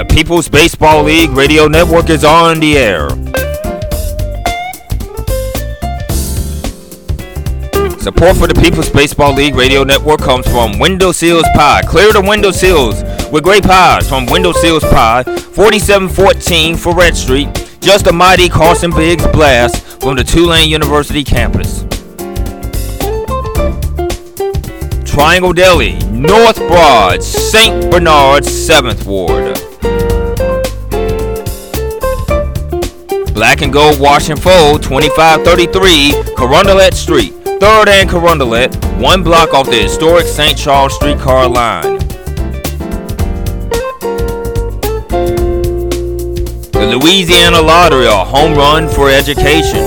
The People's Baseball League Radio Network is on the air. Support for the People's Baseball League Radio Network comes from Windowsill Pie. Clear the window seals with great pies from Windowsill Pie, 4714 Freret Street, just a mighty Carson Biggs blast from the Tulane University campus. Triangle Deli, North Broad, St. Bernard, 7th Ward. Black and Gold Wash and Fold, 2533 Carondelet Street, 3rd and Carondelet, one block off the historic St. Charles streetcar line. The Louisiana Lottery, a home run for education.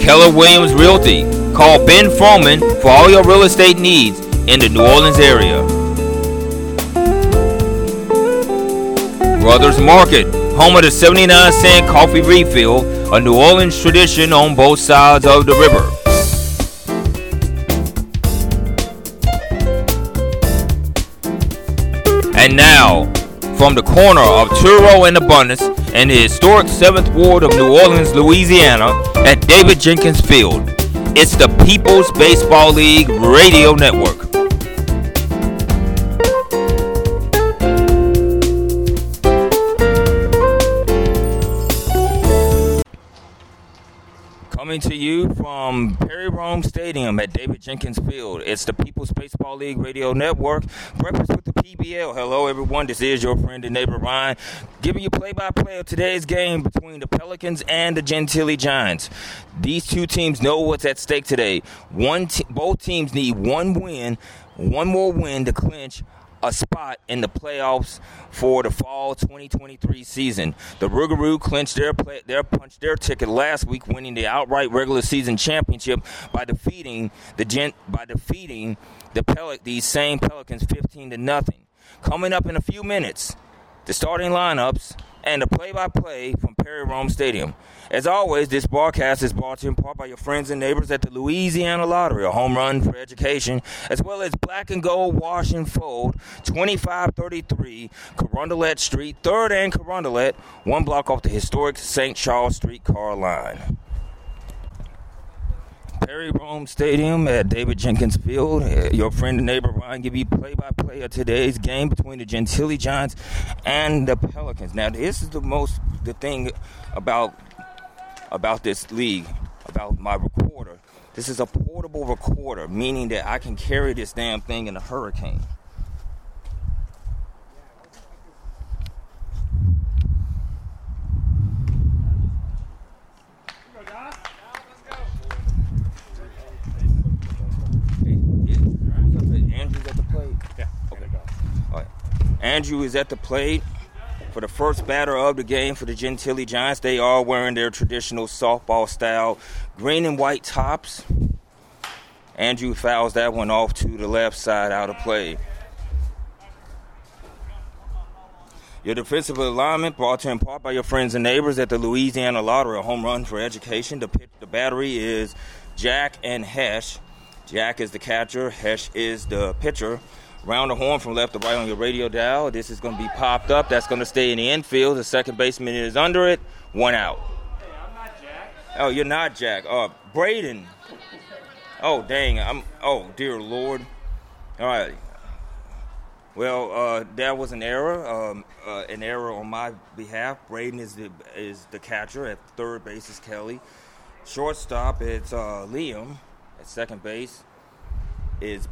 Keller Williams Realty, Call Ben Froman for all your real estate needs in the New Orleans area. Brothers Market, home of the 79 cent coffee refill, a New Orleans tradition on both sides of the river. And now, from the corner of Touro and Abundance and the historic 7th Ward of New Orleans, Louisiana, at David Jenkins Field. It's the People's Baseball League Radio Network. Coming to you from Perry Rome Stadium at David Jenkins Field. It's the People's Baseball League Radio Network. Breakfast with the PBL. Hello, everyone. This is your friend and neighbor Ryan, giving you play-by-play of today's game between the Pelicans and the Gentilly Giants. These two teams know what's at stake today. One, both teams need one win, one more win to clinch a spot in the playoffs for the fall 2023 season. The Rougarou clinched their play, their punched their ticket last week, winning the outright regular season championship by defeating the gent by defeating the Pel- these same Pelicans 15 to nothing. Coming up in a few minutes, the starting lineups and the play-by-play from Perry Rome Stadium. As always, this broadcast is brought to you in part by your friends and neighbors at the Louisiana Lottery, a home run for education, as well as Black and Gold Wash and Fold, 2533 Carondelet Street, 3rd and Carondelet, one block off the historic St. Charles Street car line. Perry Rome Stadium at David Jenkins Field. Your friend and neighbor Ryan give you play-by-play of today's game between the Gentilly Giants and the Pelicans. Now, this is the most the thing about about this league, about my recorder. This is a portable recorder, meaning that I can carry this damn thing in a hurricane. Andrew's at the plate. Yeah. Okay. All right. Andrew is at the plate for the first batter of the game for the Gentilly Giants. They are wearing their traditional softball style green and white tops. Andrew fouls that one off to the left side out of play. Your defensive alignment brought to you in part by your friends and neighbors at the Louisiana Lottery, a home run for education. The, the battery is Jack and Hesh. Jack is the catcher, Hesh is the pitcher. Round the horn from left to right on your radio dial. This is going to be popped up. That's going to stay in the infield. The second baseman is under it. One out. Hey, I'm not Jack. Oh, you're not Jack. Uh, Braden. Oh, dang. I'm. Oh, dear Lord. All right. Well, uh, that was an error. Um, uh, an error on my behalf. Braden is the is the catcher. At third base is Kelly. Shortstop it's uh, Liam. At second base is.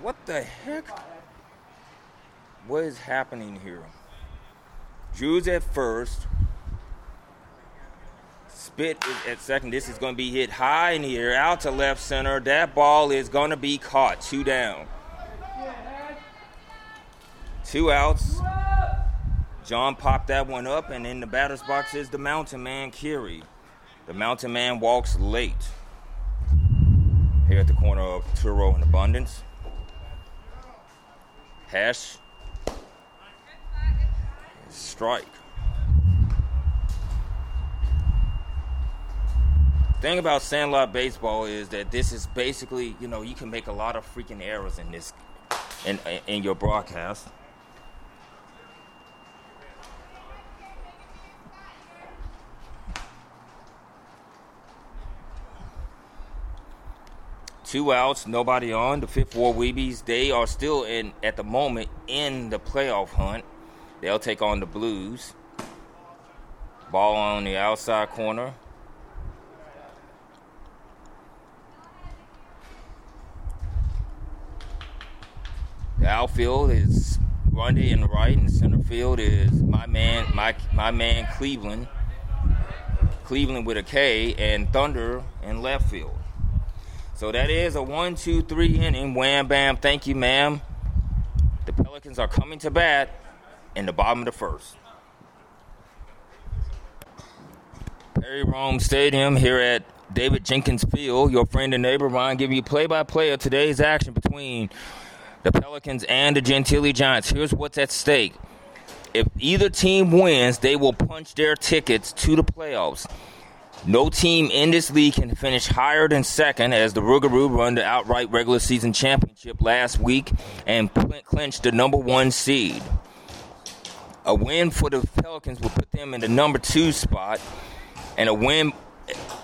What the heck? What is happening here? Drew's at first. Spit is at second. This is going to be hit high in air, out to left center. That ball is going to be caught. Two down. Two outs. John popped that one up, and in the batter's box is the Mountain Man, Kiri. The Mountain Man walks late. Here at the corner of Touro and Abundance. Hash. Strike. thing about Sandlot baseball is that this is basically, you know, you can make a lot of freaking errors in this in in your broadcast. Two outs, nobody on. The fifth Ward Weebies, they are still in at the moment in the playoff hunt. They'll take on the Blues. Ball on the outside corner. The outfield is Grundy in the right, and center field is my man, my my man Cleveland. Cleveland with a K, and Thunder in left field. So that is a one, two, three inning. Wham bam. Thank you, ma'am. The Pelicans are coming to bat in the bottom of the first. Perry Rome Stadium here at David Jenkins Field. Your friend and neighbor Ryan giving you play by play of today's action between the Pelicans and the Gentilly Giants. Here's what's at stake. If either team wins, they will punch their tickets to the playoffs. No team in this league can finish higher than second as the Rougarou won the outright regular season championship last week and clinched the number one seed. A win for the Pelicans will put them in the number two spot, and a win,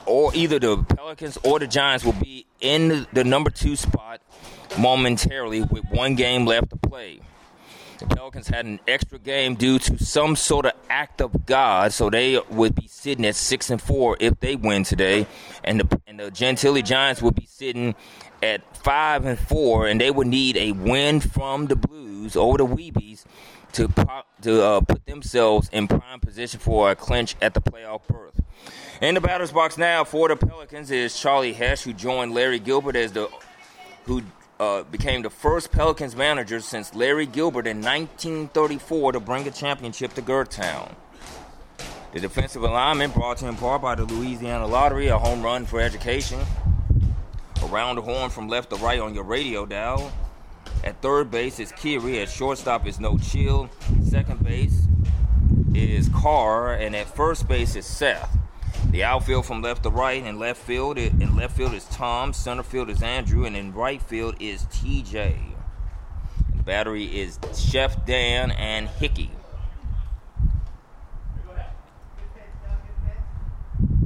or either the Pelicans or the Giants will be in the number two spot momentarily with one game left to play. The Pelicans had an extra game due to some sort of act of God, so they would be sitting at six and four if they win today, and the and the Gentilly Giants would be sitting at five and four, and they would need a win from the Blues over the Weebies to pop, to uh, put themselves in prime position for a clinch at the playoff berth. In the batter's box now for the Pelicans is Charlie Hesh, who joined Larry Gilbert as the who uh, became the first Pelicans manager since Larry Gilbert in 1934 to bring a championship to Gertown. The defensive alignment brought to in part by the Louisiana Lottery, a home run for education. Around the horn from left to right on your radio dial. At third base is Kiri. At shortstop is No Chill. Second base is Carr. And at first base is Seth. The outfield from left to right and left field in left field is Tom, center field is Andrew, and in right field is TJ. The battery is Chef Dan and Hickey.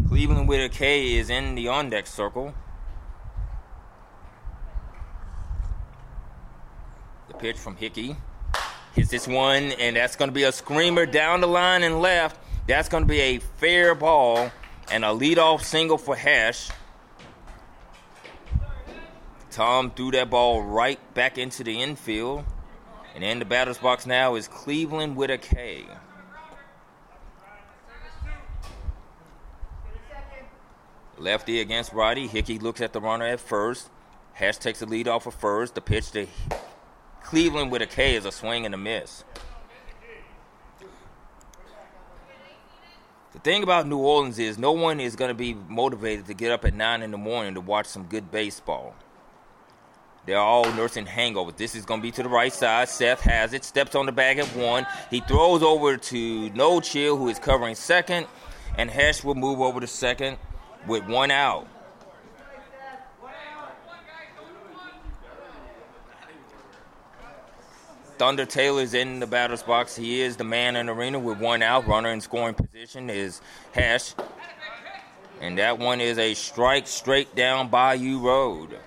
Cleveland with a K is in the on deck circle. The pitch from Hickey. Hits this one, and that's going to be a screamer down the line and left. That's going to be a fair ball and a leadoff single for Hash. Tom threw that ball right back into the infield. And in the batter's box now is Cleveland with a K. Lefty against righty. Hickey looks at the runner at first. Hash takes the lead off of first. The pitch to Cleveland with a K is a swing and a miss. The thing about New Orleans is no one is going to be motivated to get up at 9 in the morning to watch some good baseball. They're all nursing hangovers. This is going to be to the right side. Seth has it, steps on the bag at one. He throws over to No Chill, who is covering second, and Hesh will move over to second with one out. Thunder Taylor's in the batter's box. He is the man in the arena with one out. Runner in scoring position is Hash. And that one is a strike straight down Bayou Road.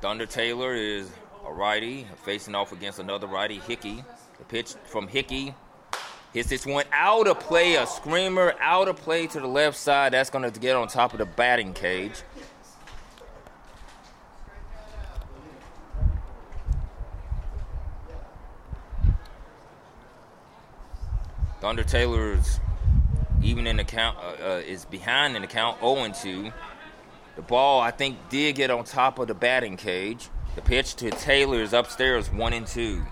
Thunder Taylor is a righty facing off against another righty, Hickey. The pitch from Hickey hits this one out of play, a screamer out of play to the left side. That's going to get on top of the batting cage. Thunder Taylor's even in the count uh, uh, is behind in the count 0 2. The ball I think did get on top of the batting cage. The pitch to Taylor is upstairs 1 and 2.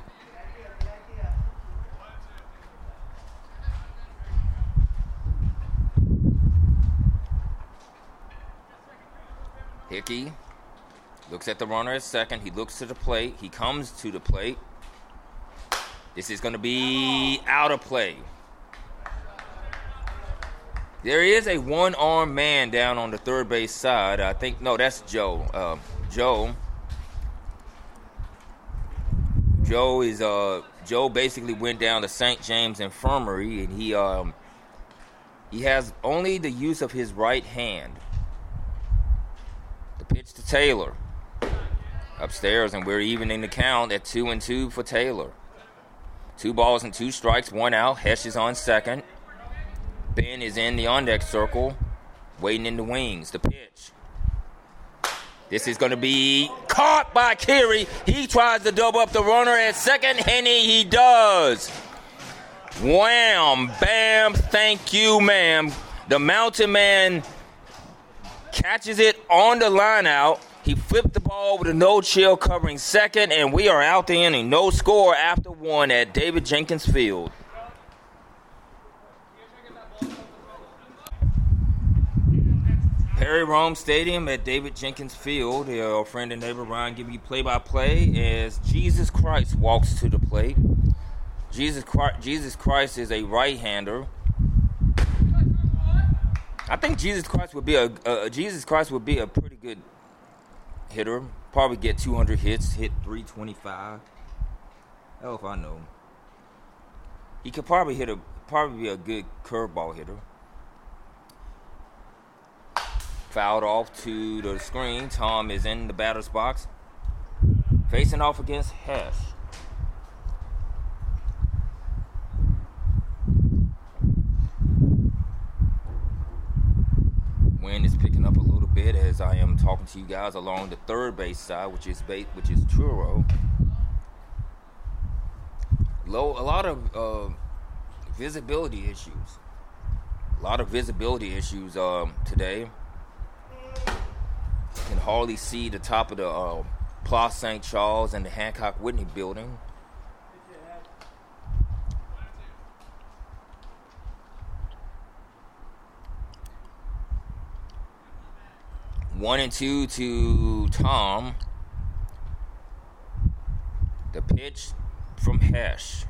Hickey looks at the runner at second. He looks to the plate. He comes to the plate. This is going to be out of play. There is a one armed man down on the third base side. I think, no, that's Joe. Uh, Joe. Joe is, uh, Joe basically went down to St. James Infirmary and he, um, he has only the use of his right hand. The pitch to Taylor. Upstairs, and we're even in the count at two and two for Taylor. Two balls and two strikes, one out. Hesh is on second. Ben is in the on deck circle, waiting in the wings. The pitch. This is going to be caught by Kiri. He tries to double up the runner at second. Henny, he does. Wham, bam, thank you, ma'am. The mountain man catches it on the line out. He flipped the ball with a no chill covering second, and we are out the inning. No score after one at David Jenkins Field. Perry Rome Stadium at David Jenkins Field. Our friend and neighbor Ryan giving you play by play as Jesus Christ walks to the plate. Jesus Christ, Jesus Christ is a right-hander. I think Jesus Christ would be a uh, Jesus Christ would be a pretty good hitter. Probably get 200 hits, hit 325. Hell if I know. He could probably hit a probably be a good curveball hitter. Fouled off to the screen. Tom is in the batter's box. Facing off against Hesh. wind is picking up a little bit as I am talking to you guys along the third base side, which is which is Touro. Low, a lot of uh, visibility issues. A lot of visibility issues um, today. Can hardly see the top of the uh, Place St. Charles and the Hancock Whitney building. One and two to Tom. The pitch from Hesh.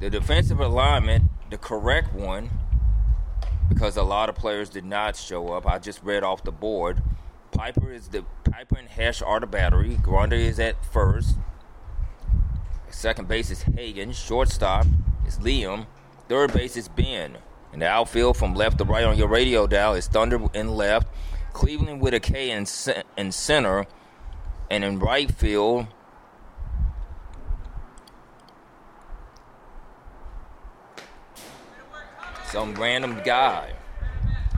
The defensive alignment, the correct one, because a lot of players did not show up. I just read off the board. Piper is the Piper and Hesh are the battery. Grunder is at first. Second base is Hagan. Shortstop is Liam. Third base is Ben. And the outfield from left to right on your radio dial is Thunder in left, Cleveland with a K in, in center, and in right field, some random guy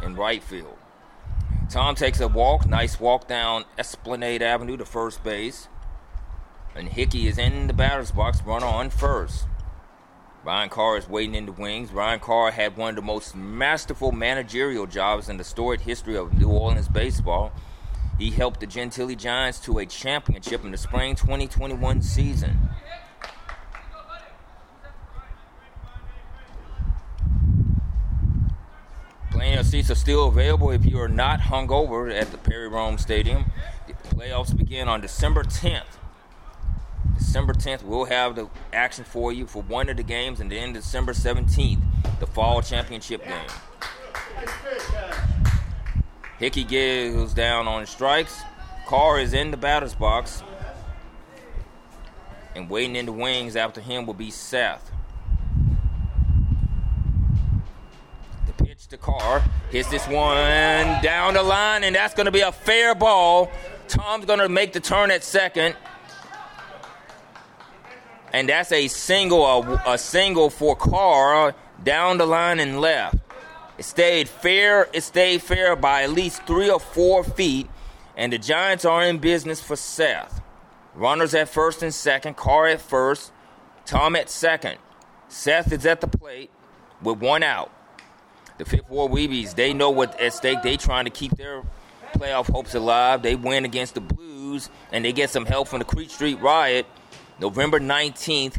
in right field. Tom takes a walk, nice walk down Esplanade Avenue to first base. And Hickey is in the batter's box, run on first. Ryan Carr is waiting in the wings. Ryan Carr had one of the most masterful managerial jobs in the storied history of New Orleans baseball. He helped the Gentilly Giants to a championship in the spring 2021 season. Plenty seats are still available if you are not hungover at the Perry Rome Stadium. The playoffs begin on December 10th. December 10th, we'll have the action for you for one of the games, and then December 17th, the fall championship game. Hickey goes down on strikes. Carr is in the batter's box. And waiting in the wings after him will be Seth. Carr hits this one down the line, and that's going to be a fair ball. Tom's going to make the turn at second and that's a single, a, a single for Carr down the line and left. It stayed fair. It stayed fair by at least three or four feet, and the Giants are in business for Seth. Runners at first and second. Carr at first. Tom at second. Seth is at the plate with one out. The Fifth Ward Weebies, they know what at stake. They trying to keep their playoff hopes alive. They win against the Blues, and they get some help from the Creek Street Riot November 19th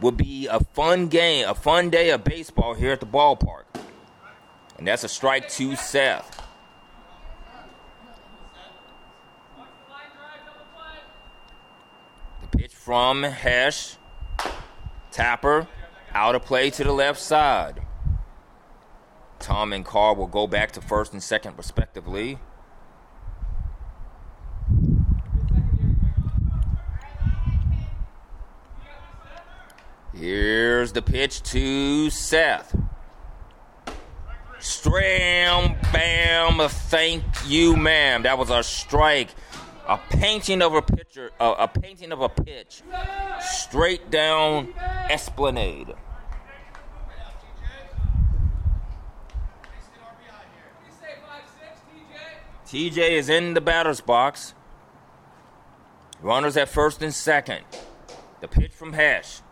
will be a fun game, a fun day of baseball here at the ballpark. And that's a strike to Seth. The pitch from Hesh. Tapper Out of play to the left side. Tom and Carr will go back to first and second, respectively. Here's the pitch to Seth. Stram, bam, thank you, ma'am. That was a strike. A painting of a pitcher, uh, a painting of a pitch, straight down Esplanade. TJ is in the batter's box. Runners at first and second. The pitch from Hash.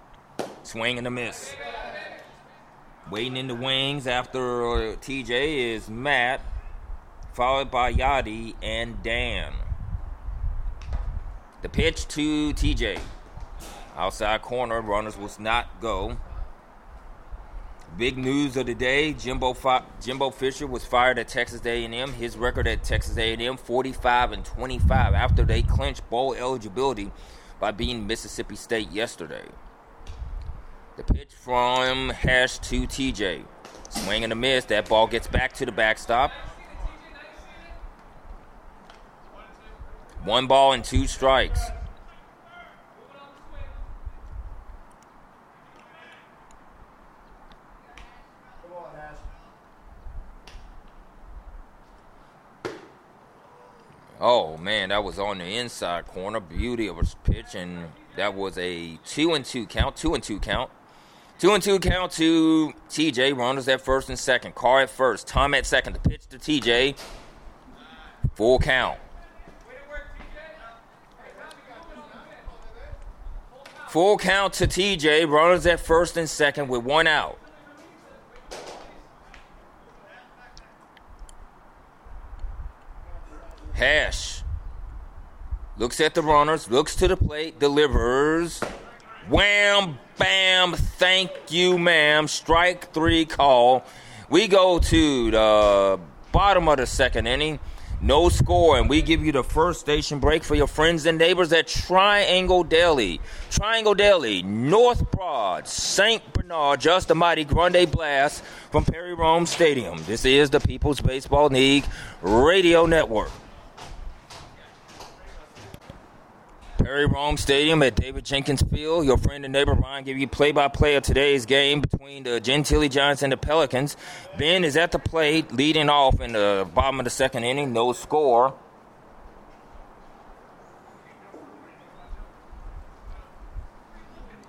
Swing and a miss. Waiting in the wings after uh, TJ is Matt, followed by Yadi and Dan. The pitch to TJ. Outside corner, runners will not go. Big news of the day: Jimbo Jimbo Fisher was fired at Texas A&M. His record at Texas A&M: 45 and 25 after they clinched bowl eligibility by beating Mississippi State yesterday. The pitch from Hash to TJ. Swing and a miss. That ball gets back to the backstop. One ball and two strikes. Oh man, that was on the inside corner. Beauty of a pitch, and that was a two and two count. Two and two count. Two and two count to TJ. Runners at first and second. Carr at first. Tom at second. The pitch to TJ. Full count. Full count to TJ. Runners at first and second with one out. Hash looks at the runners, looks to the plate, delivers. Wham, bam, thank you, ma'am. Strike three call. We go to the bottom of the second inning. No score, and we give you the first station break for your friends and neighbors at Triangle Deli. Triangle Deli, North Broad, St. Bernard, just a mighty grande blast from Perry Rome Stadium. This is the People's Baseball League Radio Network. Perry Rome Stadium at David Jenkins Field. Your friend and neighbor Ryan give you play-by-play of today's game between the Gentilly Giants and the Pelicans. Ben is at the plate, leading off in the bottom of the second inning. No score.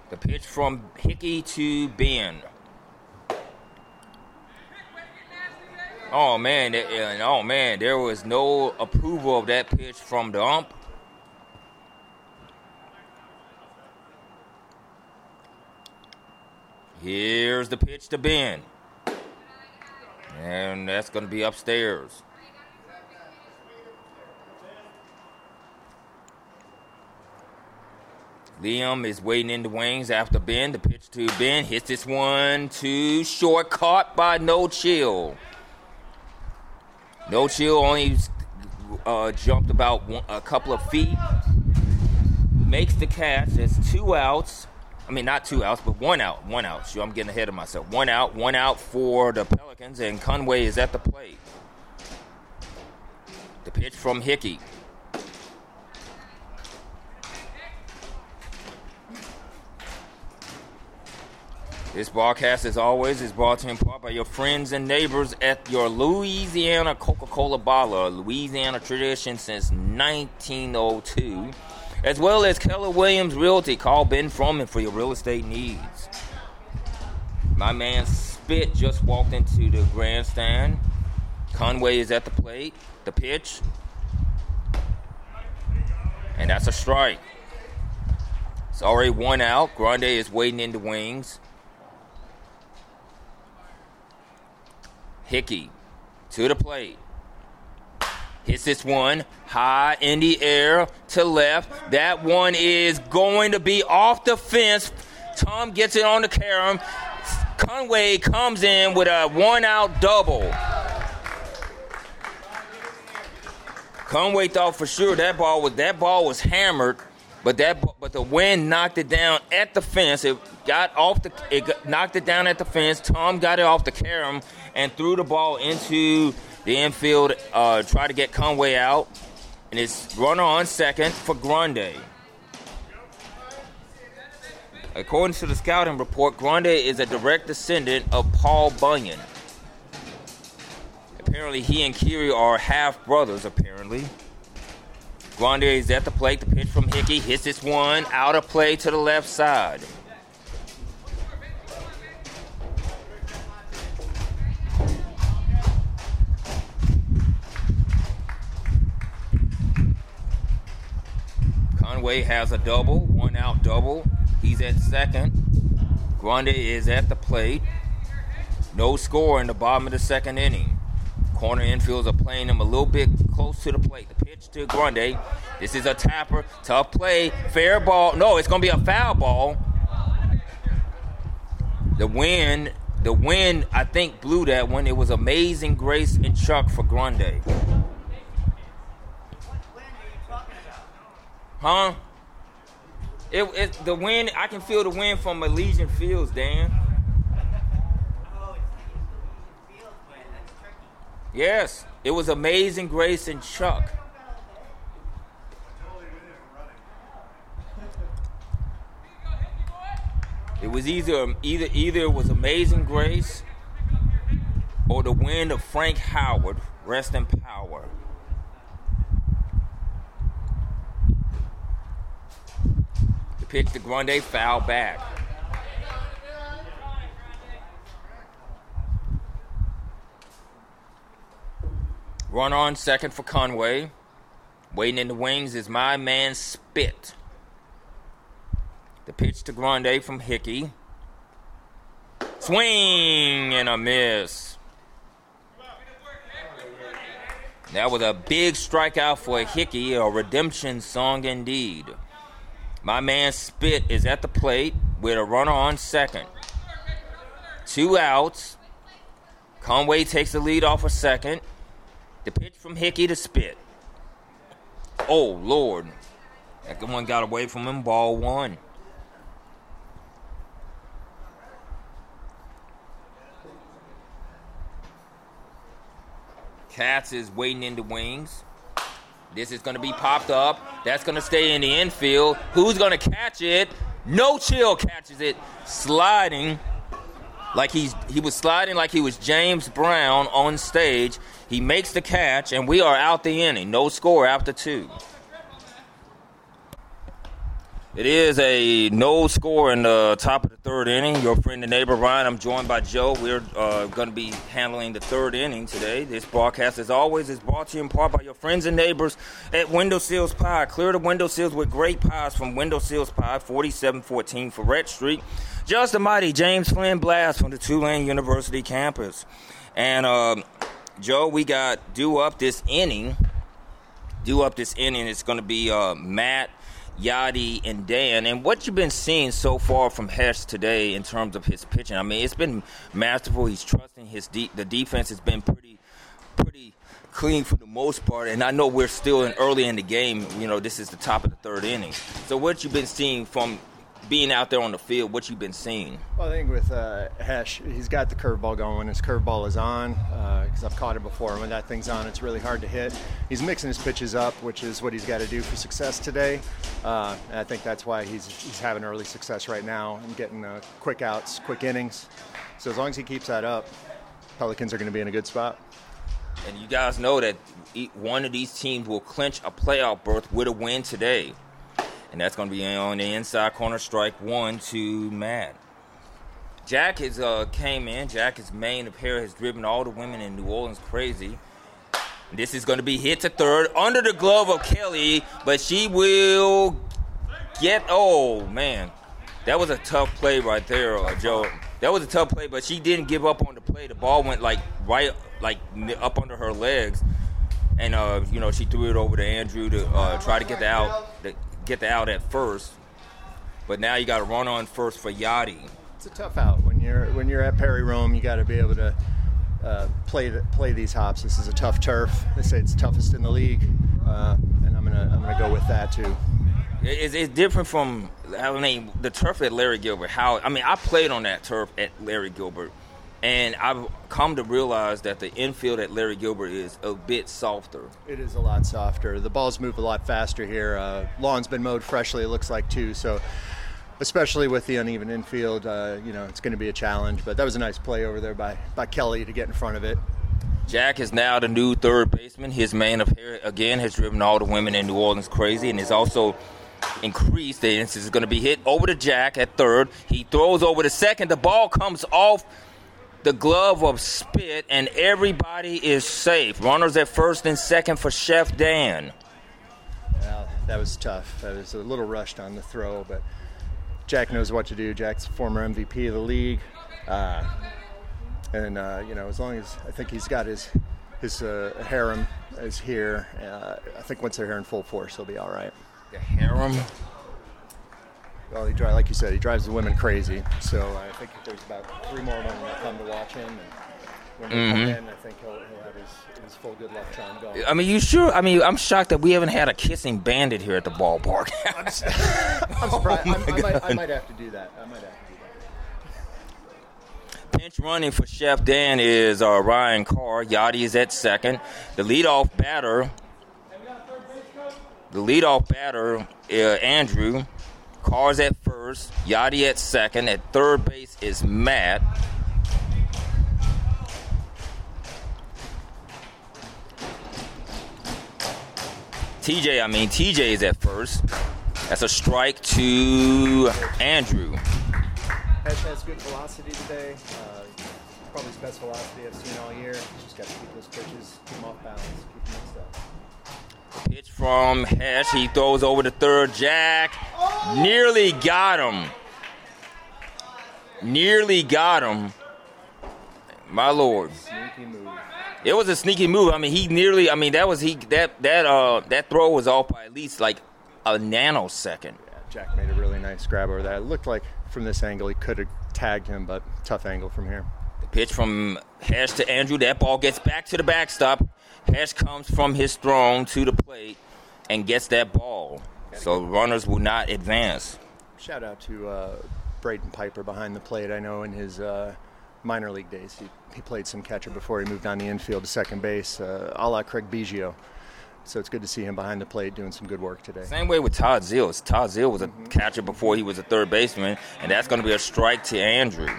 The pitch from Hickey to Ben. Oh man, oh man, there was no approval of that pitch from the ump. Here's the pitch to Ben. And that's going to be upstairs. Liam is waiting in the wings after Ben. The pitch to Ben hits this one too short, caught by No Chill. No Chill only uh, jumped about one, a couple of feet. Makes the catch. It's two outs. I mean, not two outs, but one out. One out. Sure, I'm getting ahead of myself. One out. One out for the Pelicans, and Conway is at the plate. The pitch from Hickey. This broadcast, as always, is brought to you in part by your friends and neighbors at your Louisiana Coca-Cola bottle, Louisiana tradition since 1902 as well as Keller Williams Realty. Call Ben Froman for your real estate needs. My man Spit just walked into the grandstand. Conway is at the plate. The pitch. And that's a strike. It's already one out. Grande is waiting in the wings. Hickey to the plate. Hits this one high in the air to left. That one is going to be off the fence. Tom gets it on the carom. Conway comes in with a one out double. Conway thought for sure that ball was that ball was hammered but that but the wind knocked it down at the fence. It got off the it knocked it down at the fence. Tom got it off the carom and threw the ball into the infield. Uh, tried to get Conway out, and it's runner on second for Grande. According to the scouting report, Grande is a direct descendant of Paul Bunyan. Apparently, he and Kiri are half brothers. Apparently. Grande is at the plate. The pitch from Hickey hits this one out of play to the left side. Conway has a double, one out double. He's at second. Grande is at the plate. No score in the bottom of the second inning. Corner infields are playing him a little bit close to the plate. The pitch to Grande. This is a tapper. Tough play. Fair ball. No, it's going to be a foul ball. The wind, the wind, I think blew that one. It was amazing grace and Chuck for Grande. Huh? It, it, the wind. I can feel the wind from Elysian Fields, Dan. Yes, it was Amazing Grace and Chuck. It was either either either it was Amazing Grace or the wind of Frank Howard, rest in power. The pitch to Grande foul back. Run on second for Conway. Waiting in the wings is my man Spit. The pitch to Grande from Hickey. Swing and a miss. That was a big strikeout for Hickey, a redemption song indeed. My man Spit is at the plate with a runner on second. Two outs. Conway takes the lead off a second. The pitch from Hickey to Spit. Oh, Lord. That good one got away from him. Ball one. Katz is waiting in the wings. This is going to be popped up. That's going to stay in the infield. Who's going to catch it? No chill catches it, sliding like he's he was sliding like he was James Brown on stage. He makes the catch, and we are out the inning. No score after two. It is a no score in the top of the third inning. Your friend and neighbor Ryan. I'm joined by Joe. We're uh, going to be handling the third inning today. This broadcast, as always, is brought to you in part by your friends and neighbors at Windowsill Pie. Clear the window seals with great pies from Windowsill Pie, 4714 Freret Street. Just a mighty James Flynn Blast from the Tulane University campus. And uh, Joe, we got due up this inning. Due up this inning, it's going to be uh, Matt. Yadi and Dan, and what you've been seeing so far from Hesh today in terms of his pitching. I mean, it's been masterful. He's trusting his de- the defense has been pretty, pretty clean for the most part. And I know we're still in early in the game. You know, this is the top of the third inning. So what you've been seeing from being out there on the field, what you've been seeing? Well, I think with uh, Hesh, he's got the curveball going. His curveball is on because uh, I've caught it before. When that thing's on, it's really hard to hit. He's mixing his pitches up, which is what he's got to do for success today. Uh, and I think that's why he's he's having early success right now and getting uh, quick outs, quick innings. So as long as he keeps that up, Pelicans are going to be in a good spot. And you guys know that one of these teams will clinch a playoff berth with a win today and that's going to be on the inside corner strike one to Matt. Jack has uh, came in. Jack, his main appear has driven all the women in New Orleans crazy. This is going to be hit to third under the glove of Kelly, but she will get. Oh man, that was a tough play right there, uh, Joe. That was a tough play, but she didn't give up on the play. The ball went like right, like up under her legs, and uh, you know she threw it over to Andrew to uh, try to get the out get the out at first, but now you got to run on first for Yachty. It's a tough out when you're when you're at Perry Rome. You got to be able to uh, play play these hops. This is a tough turf. They say it's toughest in the league, uh, and I'm gonna I'm gonna go with that too. It's, it's different from I mean the turf at Larry Gilbert. How I mean I played on that turf at Larry Gilbert, and I've come to realize that the infield at Larry Gilbert is a bit softer. It is a lot softer. The balls move a lot faster here. Uh, lawn's been mowed freshly. It looks like too. So especially with the uneven infield, uh, you know, it's going to be a challenge. But that was a nice play over there by, by Kelly to get in front of it. Jack is now the new third baseman. His mane of hair, again, has driven all the women in New Orleans crazy and is also increased. This is going to be hit over to Jack at third. He throws over to second. The ball comes off the glove of Spit, and everybody is safe. Runners at first and second for Chef Dan. Well, that was tough. That was a little rushed on the throw, but Jack knows what to do. Jack's former MVP of the league. Uh, and uh, you know, as long as I think he's got his his uh, harem is here, uh, I think once they're here in full force, he'll be all right. The harem. Well, he drives, like you said, he drives the women crazy. So I think there's about three more women that come to watch him. And when mm-hmm. come in, I think he'll, he'll have his, his, full good luck charm going. I mean, you sure? I mean, I'm shocked that we haven't had a kissing bandit here at the ballpark. I'm, I'm surprised. Oh I, might, I might have to do that. I might have to do that. Pinch running for Chef Dan is uh, Ryan Carr. Yachty is at second. The leadoff batter, the leadoff batter, uh, Andrew. Carr's at first. Yachty at second. At third base is Matt. TJ, I mean, TJ is at first. That's a strike to Andrew. Has, has good velocity today. Uh, probably his best velocity I've seen all year. He's Just got to keep those pitches, keep them off balance, keep them mixed up. Pitch from Hesh. He throws over the third. Jack nearly got him. Nearly got him. My lord. It was a sneaky move. I mean, he nearly. I mean, that was he. That that uh that throw was off by at least like a nanosecond. Yeah, Jack made a really nice grab over that. It looked like from this angle he could have tagged him, but tough angle from here. Pitch from Hash to Andrew. That ball gets back to the backstop. Hash comes from his throne to the plate and gets that ball. So runners will not advance. Shout out to uh, Braden Piper behind the plate. I know in his uh, minor league days he he played some catcher before he moved on the infield to second base, uh, a la Craig Biggio. So it's good to see him behind the plate doing some good work today. Same way with Todd Zeile's. Todd Zeile was a mm-hmm. catcher before he was a third baseman, and that's going to be a strike to Andrew.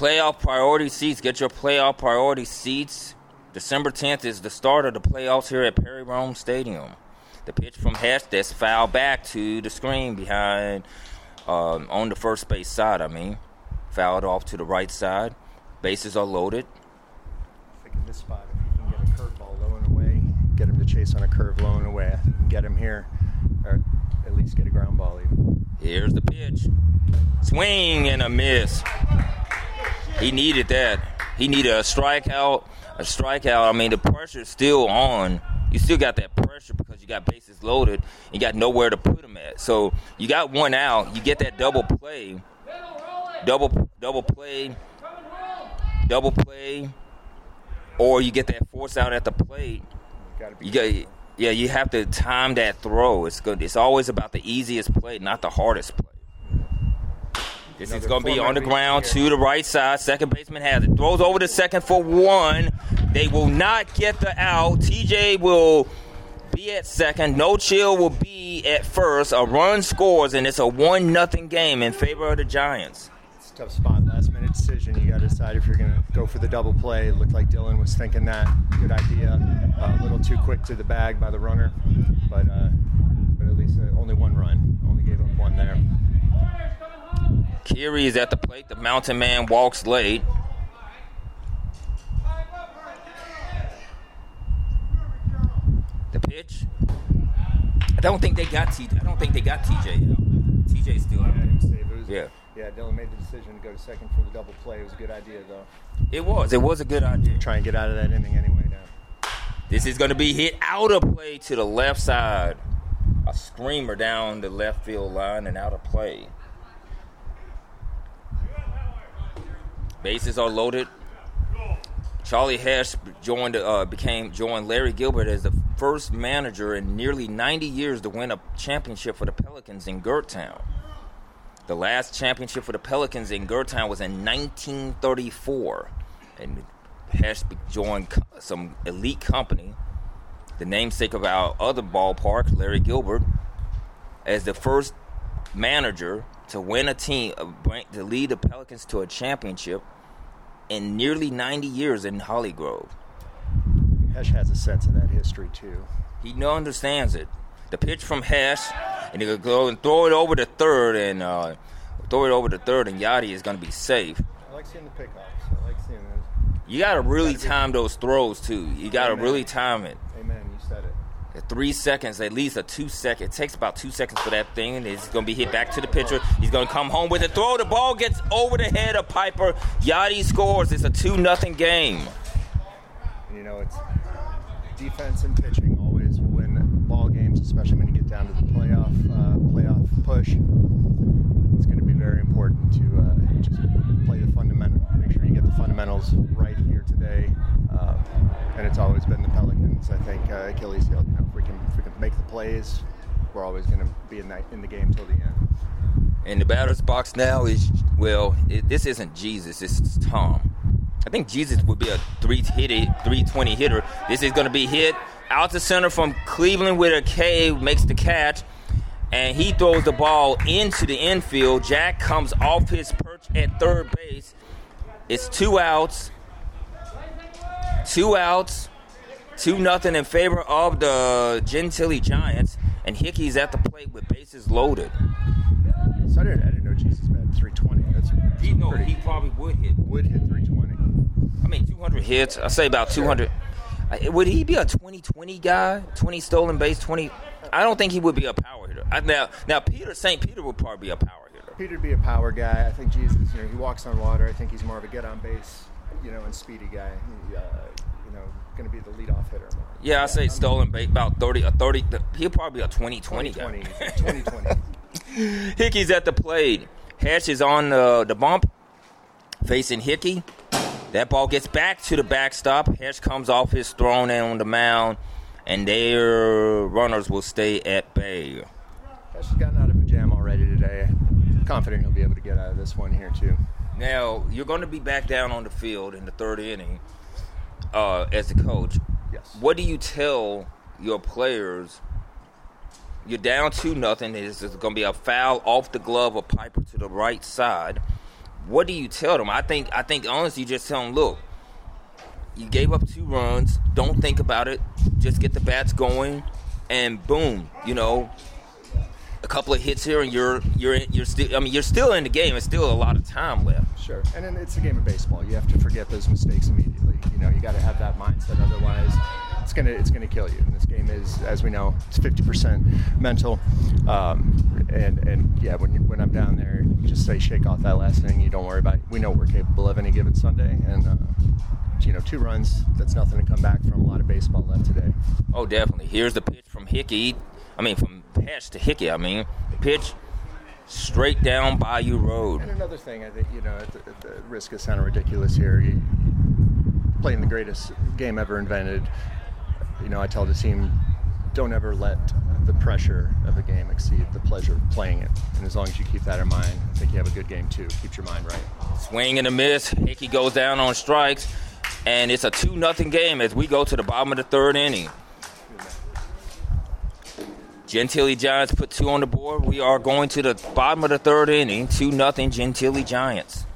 Playoff priority seats. Get your playoff priority seats. December 10th is the start of the playoffs here at Perry Rome Stadium. The pitch from Hesh that's fouled back to the screen behind um, on the first base side, I mean, fouled off to the right side. Bases are loaded. I think in this spot, if you can get a curveball low and away, get him to chase on a curve low and away, get him here, or at least get a ground ball even. Here's the pitch. Swing and a miss. He needed that. He needed a strikeout. A strikeout. I mean, the pressure's still on. You still got that pressure because you got bases loaded. You got nowhere to put them at. So you got one out. You get that double play, double double play, double play, or you get that force out at the plate. You got yeah. You have to time that throw. It's good. It's always about the easiest play, not the hardest play. This is going to be on the ground here. to the right side. Second baseman has it. Throws over to second for one. They will not get the out. TJ will be at second. No chill will be at first. A run scores, and it's a one nothing game in favor of the Giants. It's a tough spot. Last minute decision. You got to decide if you're going to go for the double play. It looked like Dylan was thinking that. Good idea. Uh, a little too quick to the bag by the runner, but uh, but at least uh, only one run. Only gave up one there. Kiri is at the plate. The Mountain Man walks late. The pitch. I don't think they got TJ. I don't think they got TJ out. TJ still out Yeah. Yeah, Dylan made the decision to go to second for the double play. It was a good idea, though. It was. It was a good idea. Try and get out of that inning anyway now. This is going to be hit out of play to the left side. A screamer down the left field line and out of play. Bases are loaded. Charlie Hesh joined, uh, became joined Larry Gilbert as the first manager in nearly 90 years to win a championship for the Pelicans in Gerttown. The last championship for the Pelicans in Gerttown was in 1934, and Hesh joined some elite company, the namesake of our other ballpark, Larry Gilbert, as the first manager to win a team, uh, to lead the Pelicans to a championship in nearly 90 years in Holly Grove. Hesh has a sense of that history too. He understands it. The pitch from Hesh, and he could go and throw it over the third, and uh, throw it over the third, and Yadi is going to be safe. I like seeing the pickoffs. I like seeing those. You got to really time those throws too. You got to really time it. Three seconds, at least a two second. It takes about two seconds for that thing, and it's going to be hit back to the pitcher. He's going to come home with a throw. The ball gets over the head of Piper. Yadi scores. It's a two nothing game. You know, it's defense and pitching always win ball games, especially when you get down to the playoff uh, playoff push. It's going to be very important to uh, just the fundamentals right here today. Uh, and it's always been the Pelicans. I think uh, Achilles heel. You know, if we can if we can make the plays, we're always going to be in, that, in the game till the end. And the batter's box now is well, it, this isn't Jesus. This is Tom. I think Jesus would be a three hit, 320 hitter. This is going to be hit out to center from Cleveland with a K, makes the catch, and he throws the ball into the infield. Jack comes off his perch at third base. It's two outs. Two outs, two nothing in favor of the Gentilly Giants, and Hickey's at the plate with bases loaded. So I didn't, I didn't know Jesus batted 320. That's, that's he, no, he probably would hit would hit 320. I mean, 200 hits. I say about 200. Would he be a 20-20 guy? 20 stolen base, 20. I don't think he would be a power hitter. I, now, now Peter St. Peter would probably be a power hitter. Peter'd be a power guy. I think Jesus, you know, he walks on water. I think he's more of a get on base you know, and speedy guy. He, uh, you know, going to be the leadoff hitter. Yeah, I say stolen bait about 30, a 30, he'll probably be a 20 20 20 20, 20. Hickey's at the plate. Hatch is on the, the bump, facing Hickey. That ball gets back to the backstop. Hatch comes off his throne and on the mound, and their runners will stay at bay. Hatch has gotten out of a jam already today. Confident he'll be able to get out of this one here, too. Now you're going to be back down on the field in the third inning uh, as the coach. Yes. What do you tell your players? You're down two nothing. It's going to be a foul off the glove of Piper to the right side. What do you tell them? I think I think honestly, you just tell them, look, you gave up two runs. Don't think about it. Just get the bats going, and boom, you know, couple of hits here, and you're you're you're still. I mean, you're still in the game. It's still a lot of time left. Sure, and then it's a game of baseball. You have to forget those mistakes immediately. You know, you got to have that mindset. Otherwise, it's gonna it's gonna kill you. And this game is, as we know, it's 50% mental. Um, and and yeah, when you, when I'm down there, you just say shake off that last inning. You don't worry about. It. We know we're capable of any given Sunday, and. Uh, you know, two runs, that's nothing to come back from. A lot of baseball left today. Oh, definitely. Here's the pitch from Hickey. I mean, from Hatch to Hickey, I mean, pitch straight down Bayou Road. And another thing, I think, you know, at the, at the risk of sounding ridiculous here, you, playing the greatest game ever invented, you know, I tell the team, don't ever let the pressure of a game exceed the pleasure of playing it. And as long as you keep that in mind, I think you have a good game too. Keeps your mind right. Swing and a miss. Hickey goes down on strikes, and it's a 2 nothing game as we go to the bottom of the third inning. Gentilly Giants put two on the board. We are going to the bottom of the third inning. 2 nothing Gentilly Giants.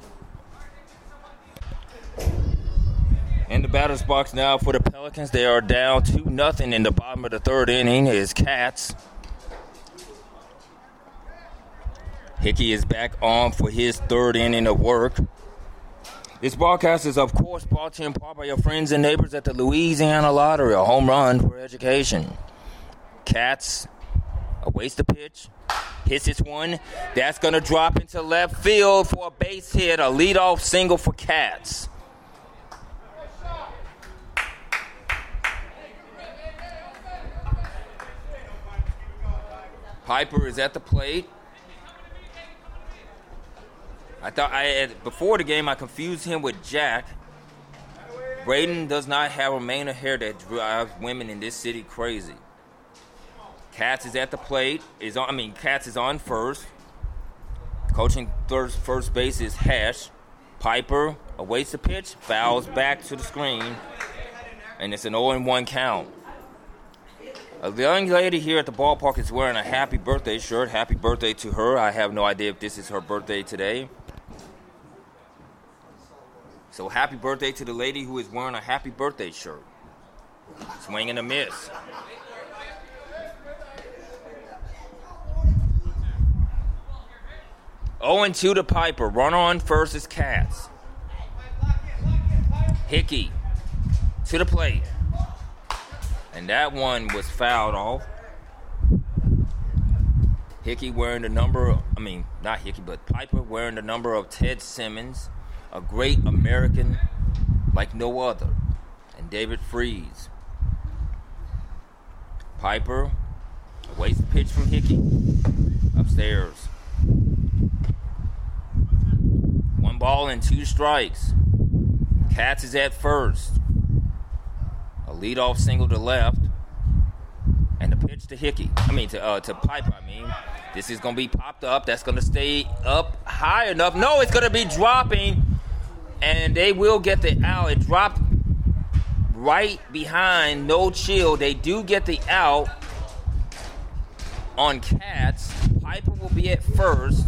In the batter's box now for the Pelicans. They are down 2 nothing in the bottom of the third inning is Cats. Hickey is back on for his third inning of work. This broadcast is, of course, brought to you in part by your friends and neighbors at the Louisiana Lottery, a home run for education. Cats a waste of pitch. Hits this one. That's going to drop into left field for a base hit, a leadoff single for Cats. Piper is at the plate. I thought I had, before the game I confused him with Jack. Braden does not have a mane of hair that drives women in this city crazy. Katz is at the plate. Is on. I mean, Katz is on first. Coaching first, first base is Hesh. Piper awaits the pitch, fouls back to the screen, and it's an 0 1 count. Uh, a young lady here at the ballpark is wearing a happy birthday shirt. Happy birthday to her. I have no idea if this is her birthday today. So happy birthday to the lady who is wearing a happy birthday shirt. Swing and a miss. Oh and 2 to Piper. Run on first is Katz. Hickey to the plate. And that one was fouled off. Hickey wearing the number, I mean, not Hickey, but Piper wearing the number of Ted Simmons a great American like no other, and David Freese. Piper awaits the pitch from Hickey upstairs. One ball and two strikes. Katz is at first. A leadoff single to left. And the pitch to Hickey. I mean to uh, to Piper, I mean. This is gonna be popped up. That's gonna stay up high enough. No, it's gonna be dropping and they will get the out. It dropped right behind No Chill. They do get the out on Katz. Piper will be at first.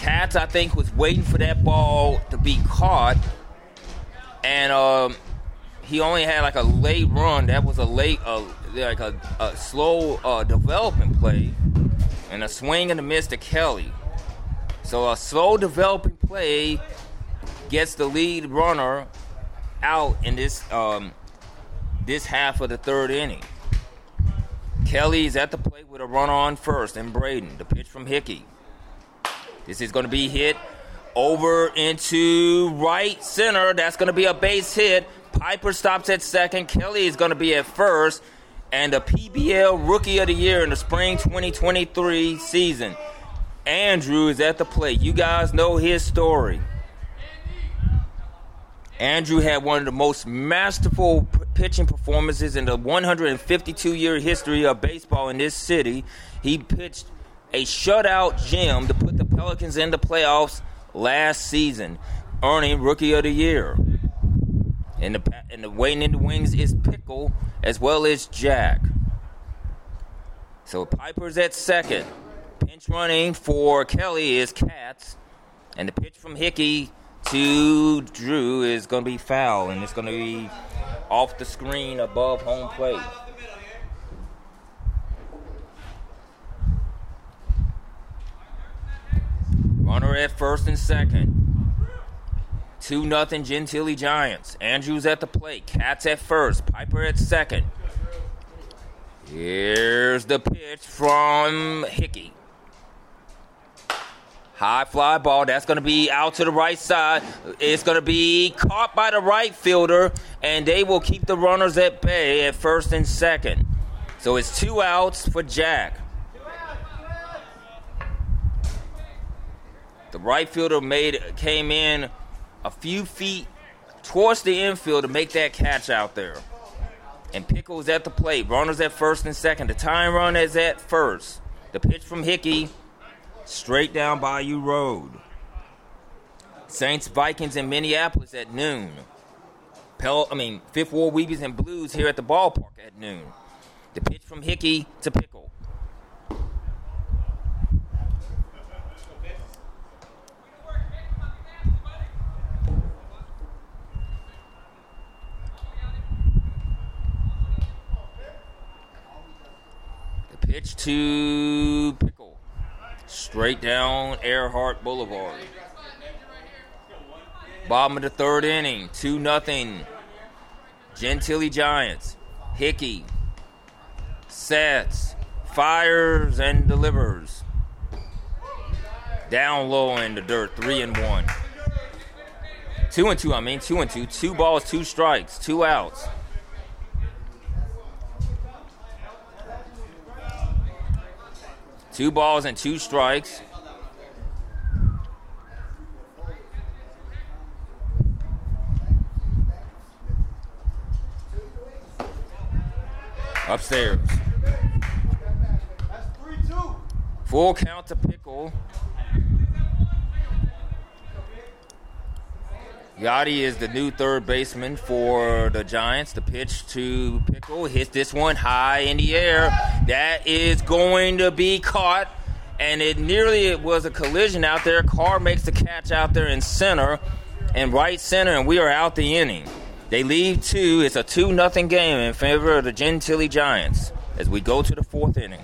Katz, I think, was waiting for that ball to be caught, and um, he only had like a late run. That was a late, uh, like a, a slow uh, development play, and a swing and a miss to Kelly. So a slow developing play gets the lead runner out in this um, this half of the third inning. Kelly's at the plate with a run on first, and Braden, the pitch from Hickey. This is going to be hit over into right center. That's going to be a base hit. Piper stops at second. Kelly is going to be at first. And the PBL Rookie of the Year in the spring 2023 season. Andrew is at the plate. You guys know his story. Andrew had one of the most masterful pitching performances in the 152 year history of baseball in this city. He pitched a shutout gem to put the Pelicans in the playoffs last season, earning Rookie of the Year. And the, and the waiting in the wings is Pickle as well as Jack. So Piper's at second. Pinch running for Kelly is Katz. And the pitch from Hickey to Drew is going to be foul, and it's going to be off the screen above home plate. Runner at first and second. 2 nothing Gentilly Giants. Andrews at the plate. Cats at first. Piper at second. Here's the pitch from Hickey. High fly ball. That's going to be out to the right side. It's going to be caught by the right fielder, and they will keep the runners at bay at first and second. So it's two outs for Jack. The right fielder made came in a few feet towards the infield to make that catch out there. And Pickles at the plate. Runners at first and second. The time run is at first. The pitch from Hickey straight down Bayou Road. Saints Vikings in Minneapolis at noon. Pel- I mean, Fifth Ward Weebies and Blues here at the ballpark at noon. The pitch from Hickey to Pickle. Pitch to Pickle straight down Earhart Boulevard. Bottom of the third inning, 2 nothing. Gentilly Giants. Hickey sets, fires, and delivers. Down low in the dirt, 3 and 1. 2 and 2, I mean, 2 and 2. Two balls, two strikes, two outs. Two balls and two strikes. Upstairs. Full count to pickle. Yadi is the new third baseman for the Giants. The pitch to Pickle hits this one high in the air. That is going to be caught. And it nearly it was a collision out there. Carr makes the catch out there in center and right center, and we are out the inning. They leave two. It's a 2 nothing game in favor of the Gentilly Giants as we go to the fourth inning.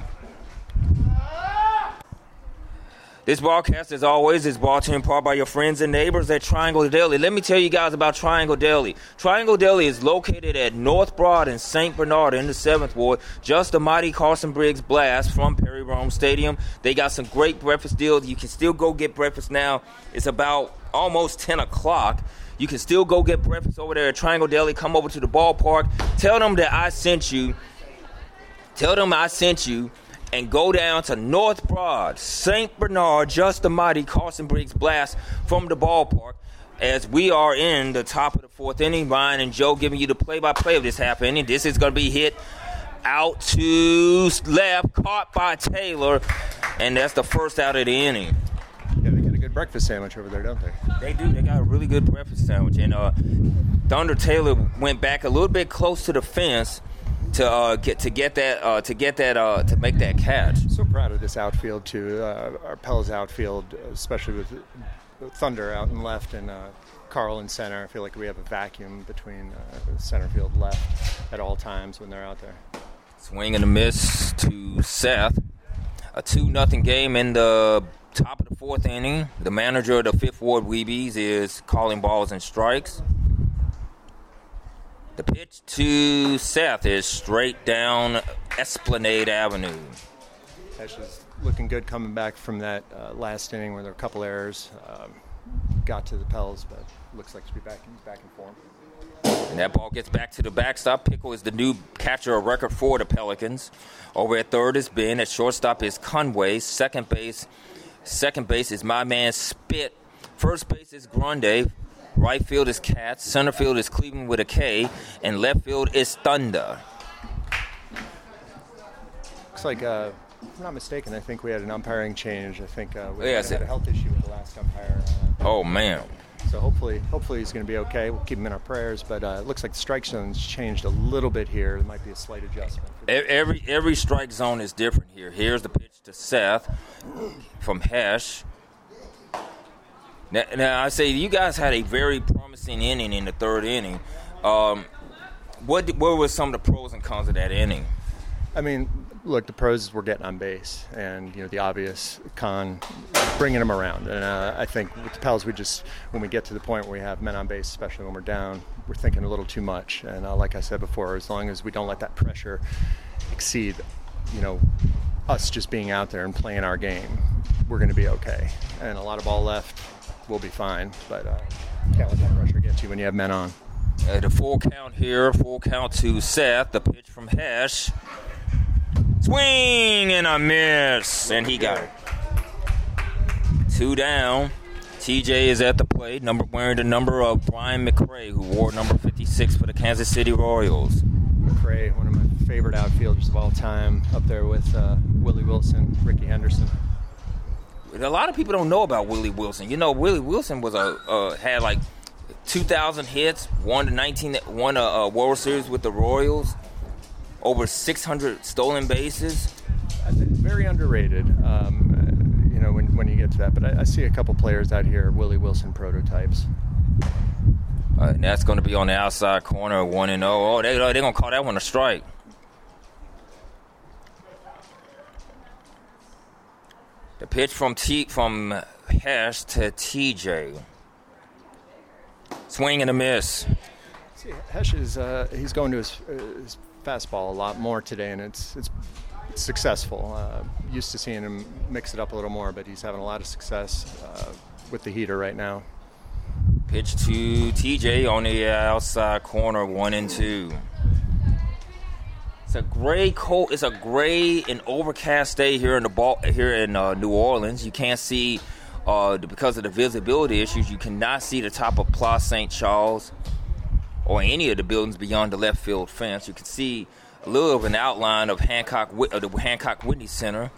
This broadcast, as always, is brought to you in part by your friends and neighbors at Triangle Deli. Let me tell you guys about Triangle Deli. Triangle Deli is located at North Broad and St. Bernard in the 7th Ward, just a mighty Carson Briggs blast from Perry Roehm Stadium. They got some great breakfast deals. You can still go get breakfast now. It's about almost 10 o'clock. You can still go get breakfast over there at Triangle Deli. Come over to the ballpark. Tell them that I sent you. Tell them I sent you and go down to North Broad, St. Bernard, just the mighty Carson Briggs blast from the ballpark. As we are in the top of the fourth inning, Ryan and Joe giving you the play-by-play of this half inning. This is going to be hit out to left, caught by Taylor, and that's the first out of the inning. Yeah, they got a good breakfast sandwich over there, don't they? They do. They got a really good breakfast sandwich, and uh, Thunder Taylor went back a little bit close to the fence to uh, get to get that uh, to get that uh, to make that catch. So proud of this outfield too. Uh, our Pels outfield, especially with Thunder out and left and uh, Carl in center. I feel like we have a vacuum between uh, center field left at all times when they're out there. Swing and a miss to Seth. A two nothing game in the top of the fourth inning. The manager of the Fifth Ward Weebies is calling balls and strikes. The pitch to Seth is straight down Esplanade Avenue. Hesh is looking good coming back from that uh, last inning where there were a couple errors. Um, got to the Pels, but looks like to be back, he's back in form. And that ball gets back to the backstop. Pickle is the new catcher of record for the Pelicans. Over at third is Ben. At shortstop is Conway. Second base, second base is my man Spit. First base is Grundy. Right field is Cats. Center field is Cleveland with a K. And left field is Thunder. Looks like, uh, if I'm not mistaken, I think we had an umpiring change. I think uh, we Yeah, had a health issue with the last umpire. Uh, Oh, man. so hopefully, hopefully he's going to be okay. We'll keep him in our prayers. But uh, it looks like the strike zone's changed a little bit here. There might be a slight adjustment. Every every strike zone is different here. Here's the pitch to Seth from Hesh. Now, now I say you guys had a very promising inning in the third inning. Um, what what were some of the pros and cons of that inning? I mean, look, the pros were getting on base, and you know the obvious con, bringing them around. And uh, I think with the Pels, we just when we get to the point where we have men on base, especially when we're down, we're thinking a little too much. And uh, like I said before, as long as we don't let that pressure exceed, you know, us just being out there and playing our game, we're going to be okay. And a lot of ball left, we'll be fine. But uh, can't let that pressure get you when you have men on. Uh, the full count here, full count to Seth. The pitch from Hesh. Swing and a miss, and he got it. Two down. TJ is at the plate, number wearing the number of Brian McRae, who wore number 56 for the Kansas City Royals. McRae, one of my favorite outfielders of all time, up there with uh, Willie Wilson, Rickey Henderson. A lot of people don't know about Willie Wilson. You know, Willie Wilson was a uh, had like 2,000 hits, won the 19 won a, a World Series with the Royals, over 600 stolen bases. Very underrated, um, uh, you know, when, when you get to that. But I, I see a couple players out here, Willie Wilson prototypes. Uh, and that's going to be on the outside corner, one and zero. Oh, they they're going to call that one a strike. The pitch from T from Hesh to TJ. Swing and a miss. See, Hesh is uh, he's going to his, uh, his fastball a lot more today, and it's it's, it's successful. Uh, used to seeing him mix it up a little more, but he's having a lot of success uh, with the heater right now. Pitch to TJ on the outside corner, one and two. A gray cold. It's a gray and overcast day here in the ball here in uh, New Orleans. You can't see uh, because of the visibility issues. You cannot see the top of Place Saint Charles or any of the buildings beyond the left field fence. You can see a little of an outline of Hancock of the Hancock Whitney Center.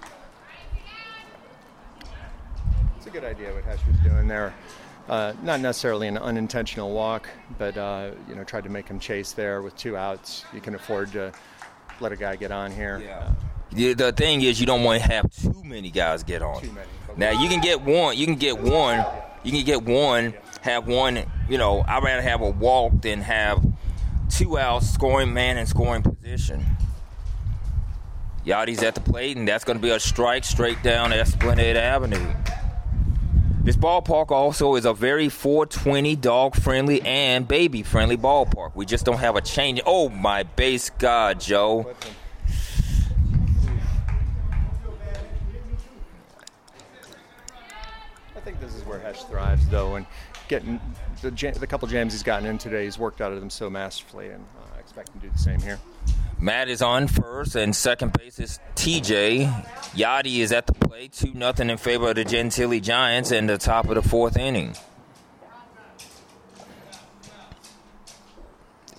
It's a good idea what Hesh was doing there. Uh, not necessarily an unintentional walk, but uh, you know, tried to make him chase there with two outs. You can afford to let a guy get on here. Yeah. The, the thing is, you don't want to have too many guys get on. Too many. Now you can get one. You can get one. You can get one. Have one. You know, I'd rather have a walk than have two outs, scoring man and scoring position. Yadi's at the plate, and that's going to be a strike straight down Esplanade Avenue. This ballpark also is a very 420 dog friendly and baby friendly ballpark. We just don't have a change. Oh my base God, Joe. I think this is where Hesh thrives, though, and getting the, the couple jams he's gotten in today, he's worked out of them so masterfully, and uh, I expect him to do the same here. Matt is on first, and second base is TJ. Yadi is at the plate, 2 nothing in favor of the Gentilly Giants in the top of the fourth inning.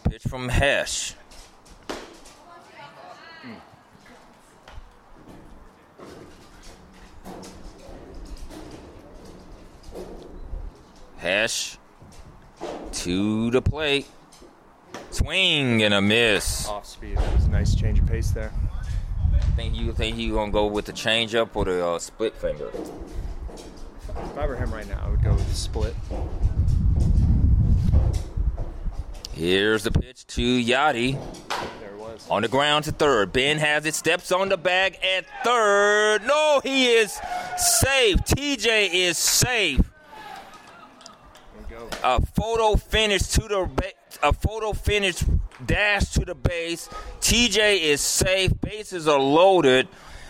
Pitch from Hesh. Hesh to the plate. Swing and a miss. Off speed. That was a nice change of pace there. Think you think you gonna go with the changeup or the uh, split finger? If I were him right now, I would go with the split. Here's the pitch to Yadi. There it was. On the ground to third. Ben has it, steps on the bag at third. No, he is safe. TJ is safe. A photo finish to the a photo finish dash to the base. TJ is safe. Bases are loaded.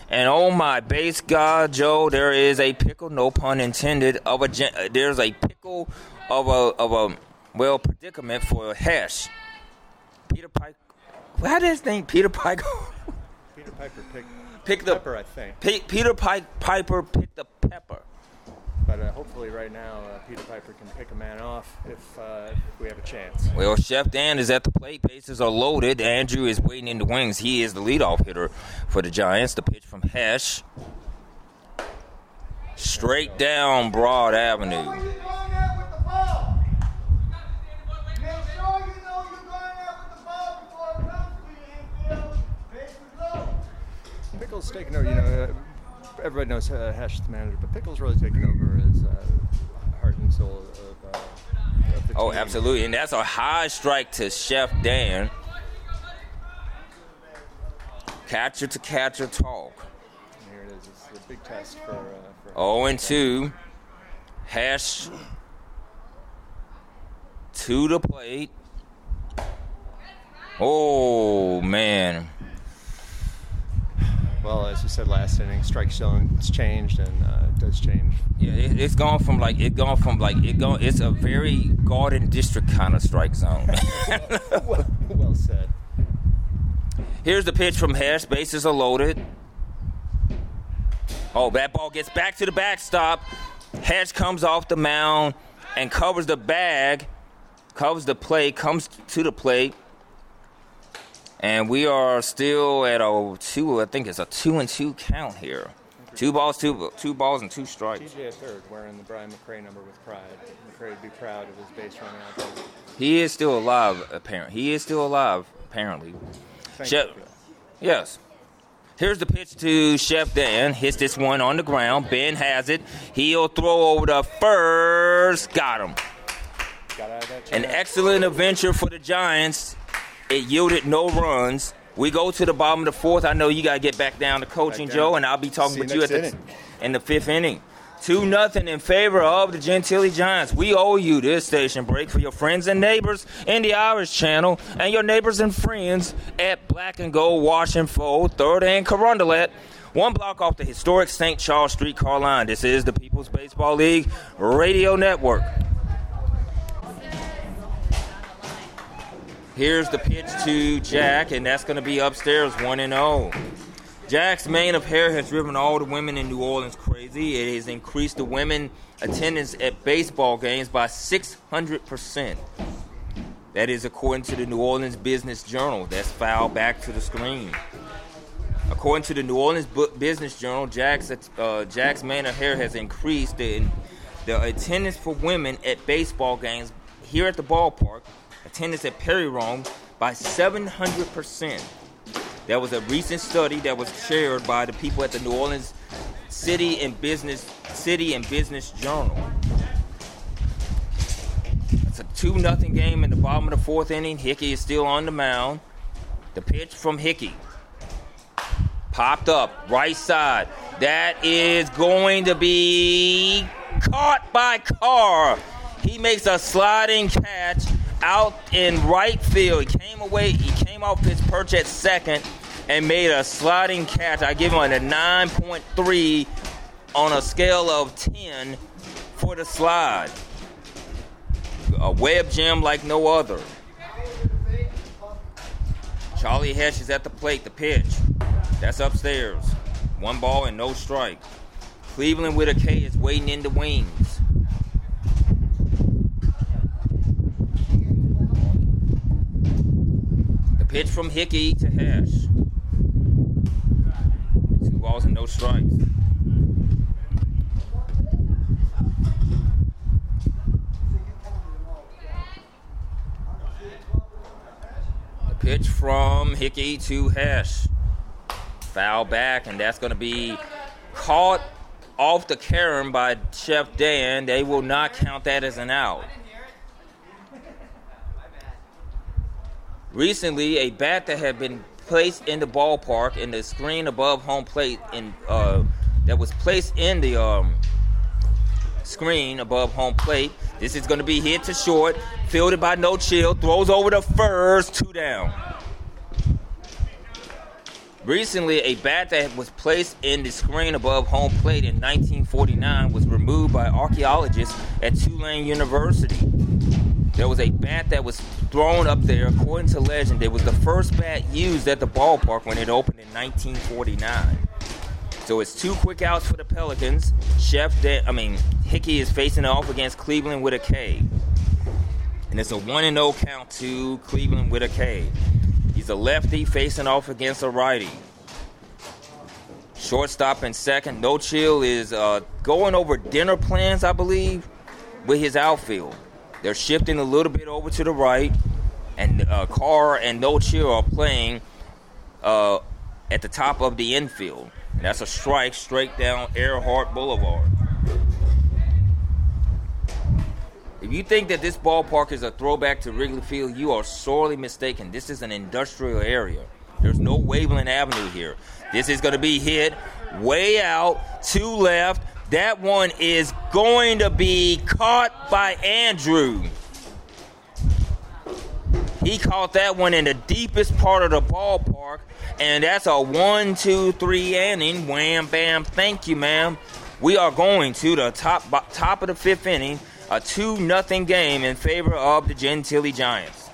And oh my base God, Joe, there is a pickle, no pun intended, of a uh, there's a pickle of a of a well predicament for Hesh. Peter Pike. How does his name Peter Pike? Peter Piper picked Pick the pepper, I think. Pe- Peter Pike Piper picked the pepper. But uh, hopefully, right now, uh, Peter Piper can pick a man off if, uh, if we have a chance. Well, Chef Dan is at the plate. Bases are loaded. Andrew is waiting in the wings. He is the leadoff hitter for the Giants. The pitch from Hesh. Straight down Broad Avenue. Pickles taking over, you know, uh, everybody knows uh, Hesh is the manager, but Pickles really taking over as uh, heart and soul of, uh, of the Oh, team. absolutely. And that's a high strike to Chef Dan. Catcher to catcher talk. Here it is. It's a big test for. Uh, for 0 and 2. Hesh to the plate. Oh, man. Well, as you said last inning, strike zone's changed and uh, it does change. Yeah, it, it's gone from like it gone from like it gone. It's a very Garden District kind of strike zone. well, well said. Here's the pitch from Hesh. Bases are loaded. Oh, that ball gets back to the backstop. Hesh comes off the mound and covers the bag, covers the plate, comes to the plate. And we are still at a two. I think it's a two and two count here. Two balls, two two balls, and two strikes. TJ third, wearing the Brian McRae number with pride. McRae would be proud of his base running out there. He is still alive. Apparently, he is still alive. Apparently, Chef. you for that. Yes. Here's the pitch to Chef Dan. Hits this one on the ground. Ben has it. He'll throw over the first. Got him. Got out of that An excellent adventure for the Giants. It yielded no runs. We go to the bottom of the fourth. I know you got to get back down to coaching, down. Joe, and I'll be talking See with you at next the, in the fifth inning. Two nothing in favor of the Gentilly Giants. We owe you this station break for your friends and neighbors in the Irish Channel and your neighbors and friends at Black and Gold Wash and Fold, Third and Carondelet. One block off the historic St. Charles streetcar line. This is the People's Baseball League Radio Network. Here's the pitch to Jack, and that's going to be upstairs 1 and 0. Jack's mane of hair has driven all the women in New Orleans crazy. It has increased the women attendance at baseball games by 600%. That is according to the New Orleans Business Journal. That's filed back to the screen. According to the New Orleans Business Journal, Jack's, uh, Jack's Manor Hair has increased the, the attendance for women at baseball games here at the ballpark, attendance at Perry Roehm by 700%. That was a recent study that was shared by the people at the New Orleans City and Business City and Business Journal. It's a 2 nothing game in the bottom of the fourth inning. Hickey is still on the mound. The pitch from Hickey popped up right side. That is going to be caught by Carr. He makes a sliding catch out in right field. He came away, he came off his perch at second and made a sliding catch. I give him a 9.3 on a scale of 10 for the slide. A web gem like no other. Charlie Hesh is at the plate, the pitch. That's upstairs. One ball and no strike. Cleveland with a K is waiting in the wings. The pitch from Hickey to Hesh. Two balls and no strikes. The pitch from Hickey to Hesh. Foul back, and that's going to be caught off the carom by Chef Dan. They will not count that as an out. Recently, a bat that had been placed in the ballpark in the screen above home plate in uh, that was placed in the um, screen above home plate. This is going to be hit to short, fielded by No Chill, throws over the first, two down. Recently, a bat that was placed in the screen above home plate in 1949 was removed by archaeologists at Tulane University. There was a bat that was thrown up there, according to legend. It was the first bat used at the ballpark when it opened in 1949. So it's two quick outs for the Pelicans. Chef, De- I mean Hickey is facing off against Cleveland with a K, and it's a one and zero oh count to Cleveland with a K. He's a lefty facing off against a righty. Shortstop and second. No Chill is uh, going over dinner plans, I believe, with his outfield. They're shifting a little bit over to the right, and uh, Carr and No Chill are playing uh, at the top of the infield. And that's a strike straight down Earhart Boulevard. If you think that this ballpark is a throwback to Wrigley Field, you are sorely mistaken. This is an industrial area. There's no Waveland Avenue here. This is going to be hit way out to left. That one is going to be caught by Andrew. He caught that one in the deepest part of the ballpark, and that's a one, two, three inning. Wham, bam, thank you, ma'am. We are going to the top top of the fifth inning a 2 nothing game in favor of the Gentilly Giants.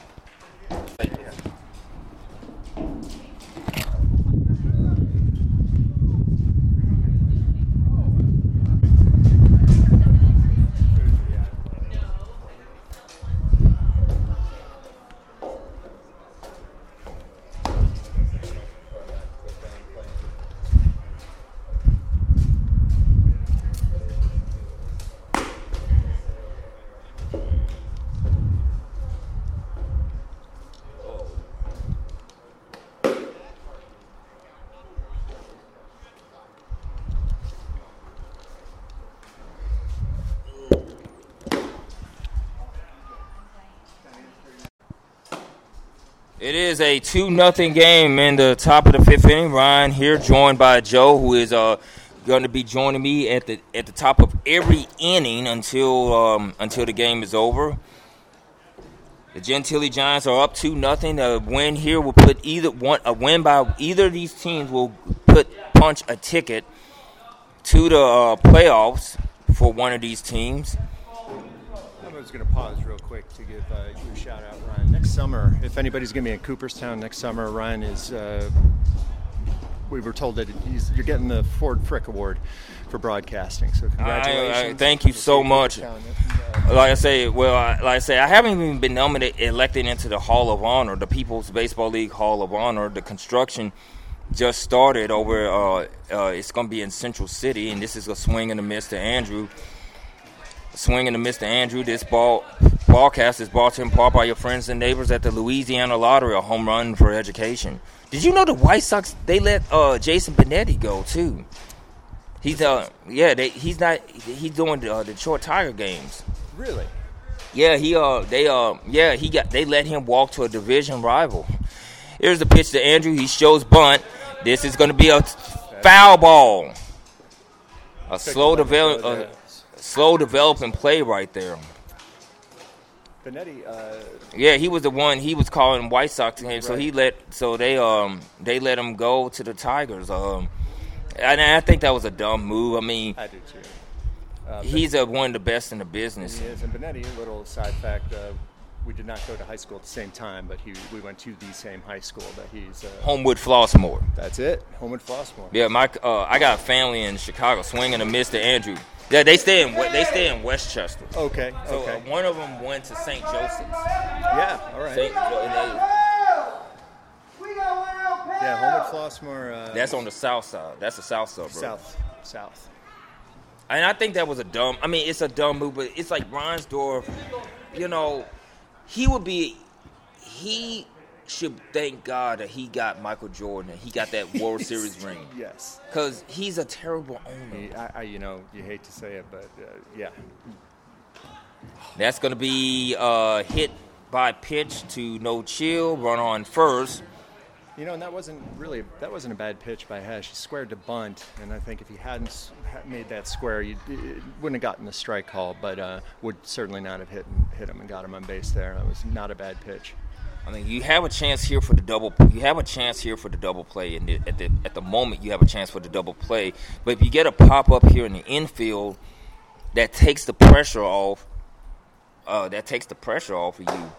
Is a two nothing game in the top of the fifth inning. Ryan here, joined by Joe, who is uh, going to be joining me at the at the top of every inning until um, until the game is over. The Gentilly Giants are up two nothing. A win here will put either one a win by either of these teams will put punch a ticket to the uh, playoffs for one of these teams. I was going to pause real quick to give uh, you a shout out, Ryan. Next summer, if anybody's going to be in Cooperstown next summer, Ryan is. Uh, we were told that you're getting the Ford Frick Award for broadcasting. So congratulations! I, I, thank you so much. Uh, like I say, well, I, like I say, I haven't even been nominated, elected into the Hall of Honor, the People's Baseball League Hall of Honor. The construction just started over. Uh, uh, it's going to be in Central City, and this is a swing and a miss to Andrew. Swing and a miss to Andrew. This ball broadcast is brought to in part by your friends and neighbors at the Louisiana Lottery, a home run for education. Did you know the White Sox they let uh, Jason Benetti go too? He's uh yeah they, he's not he's doing the uh, Detroit Tiger games. Really? Yeah, he uh they uh yeah he got they let him walk to a division rival. Here's the pitch to Andrew. He shows bunt. This is going to be a foul ball. A slow develop slow developing play right there. Benetti, uh, Yeah, he was the one. He was calling White Sox games, so he let so they um they let him go to the Tigers. Um, and I think that was a dumb move. I mean, I do too. Uh, he's a, one of the best in the business. He is. And Benetti, a little side fact, uh, we did not go to high school at the same time, but he, we went to the same high school that he's. Uh, Homewood Flossmoor. That's it. Homewood Flossmoor. Yeah, my uh, I got a family in Chicago. Swinging a to Andrew. Yeah, they stay in they stay in Westchester. Okay. So okay. uh, one of them went to St. Joseph's. yeah. All right. St. Jo- and they- yeah. Homewood Flossmoor. Uh, that's on the south side. That's the south suburb. south. South. And I think that was a dumb. I mean, it's a dumb move, but it's like Reinsdorf. You know, he would be. He should thank God that he got Michael Jordan and he got that World Series ring Yes. because he's a terrible owner. He, I, I, you know, you hate to say it, but uh, yeah. That's going to be uh, hit by pitch to no chill, run on first. You know, and that wasn't really that wasn't a bad pitch by Hesh. He squared to bunt, and I think if he hadn't made that square, you wouldn't have gotten the strike call, but uh, would certainly not have hit hit him and got him on base there. That was not a bad pitch. I mean, you have a chance here for the double. You have a chance here for the double play, and at the at the moment you have a chance for the double play. But if you get a pop up here in the infield, that takes the pressure off. Uh, that takes the pressure off of you.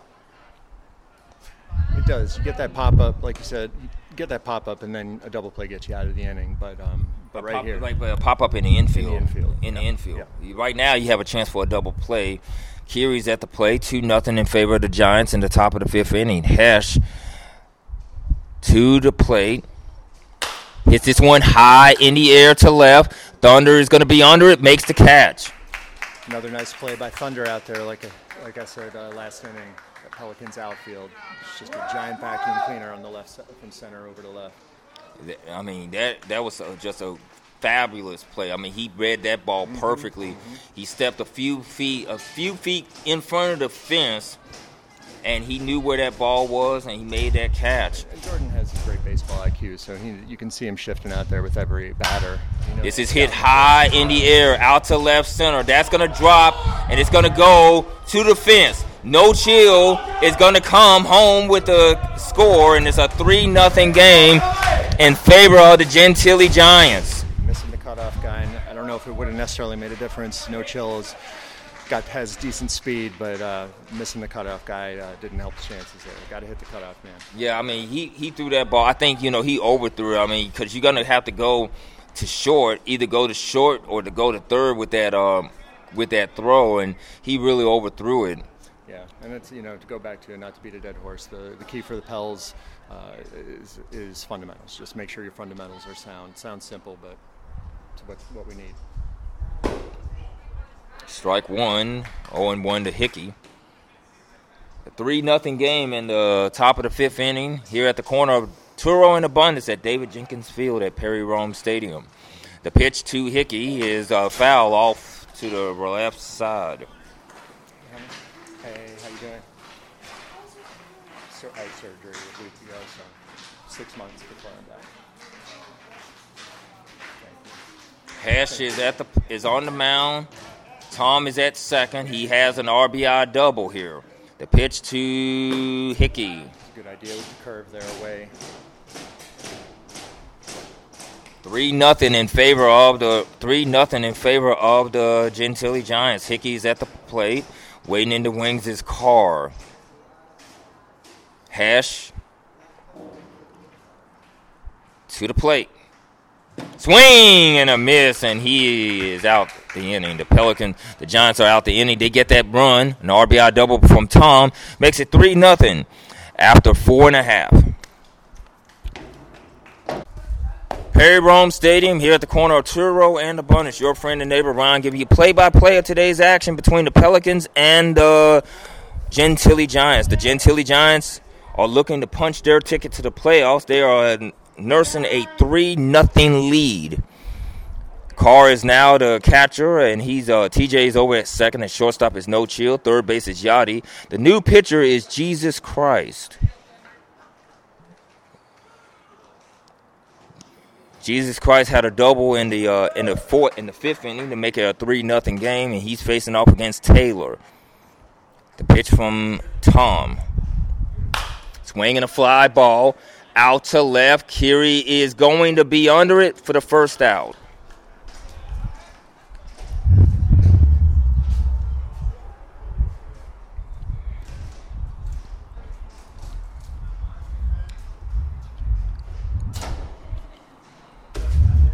It does. You get that pop up, like you said, you get that pop up, and then a double play gets you out of the inning. But um, but right pop, here, like a pop up in the infield. infield, In the yeah, infield. yeah. Right now, you have a chance for a double play. Kiri's at the play, two nothing in favor of the Giants in the top of the fifth inning. Hesh to the plate. Hits this one high in the air to left. Thunder is going to be under it. Makes the catch. another nice play by Thunder out there, like a, like I said uh, last inning. Pelicans outfield, it's just a giant vacuum cleaner on the left from center over to left. I mean that that was a, just a fabulous play. I mean he read that ball mm-hmm. perfectly. Mm-hmm. He stepped a few feet a few feet in front of the fence, and he knew where that ball was, and he made that catch. And Jordan has a great baseball IQ, so he, you can see him shifting out there with every batter. You know, This is hit high in the air, out to left center. That's gonna drop, and it's gonna go to the fence. No chill is gonna come home with the score, and it's a three nothing game in favor of the Gentilly Giants. missing the cutoff guy. And I don't know if it would have necessarily made a difference. No chills. Got has decent speed, but uh, missing the cutoff guy uh, didn't help the chances there. Got to hit the cutoff man. Yeah, I mean, he, he threw that ball. I think, you know, he overthrew it. I mean, because you're going to have to go to short, either go to short or to go to third with that um, with that throw, and he really overthrew it. Yeah, and it's you know to go back to not to beat a dead horse. The the key for the Pels uh, is is fundamentals. Just make sure your fundamentals are sound. Sounds simple, but it's what what we need. Strike one, 0 and 1 to Hickey. A 3 nothing game in the top of the fifth inning here at the corner of Touro and Abundance at David Jenkins Field at Perry Roehm Stadium. The pitch to Hickey is a foul off to the left side. Hey, how you doing? So I had surgery a week ago, so six months before I'm back. Hesh is at the is on the mound. Tom is at second. He has an RBI double here. The pitch to Hickey. Good idea with the curve there away. Three nothing in favor of the three nothing in favor of the Gentilly Giants. Hickey's at the plate, waiting in the wings his car. Hesh to the plate. Swing and a miss, and he is out the inning. The Pelicans, the Giants are out the inning. They get that run, an RBI double from Tom, makes it 3 nothing after four and a half. Perry Roehm Stadium here at the corner of Touro and Abundance. Your friend and neighbor Ron giving you play by play of today's action between the Pelicans and the Gentilly Giants. The Gentilly Giants are looking to punch their ticket to the playoffs. They are nursing a 3 nothing lead. Carr is now the catcher, and he's uh, TJ is over at second, and shortstop is No Chill. Third base is Yadi. The new pitcher is Jesus Christ. Jesus Christ had a double in the uh, in the fourth in the fifth inning to make it a three nothing game, and he's facing off against Taylor. The pitch from Tom, swinging a fly ball out to left. Kiri is going to be under it for the first out.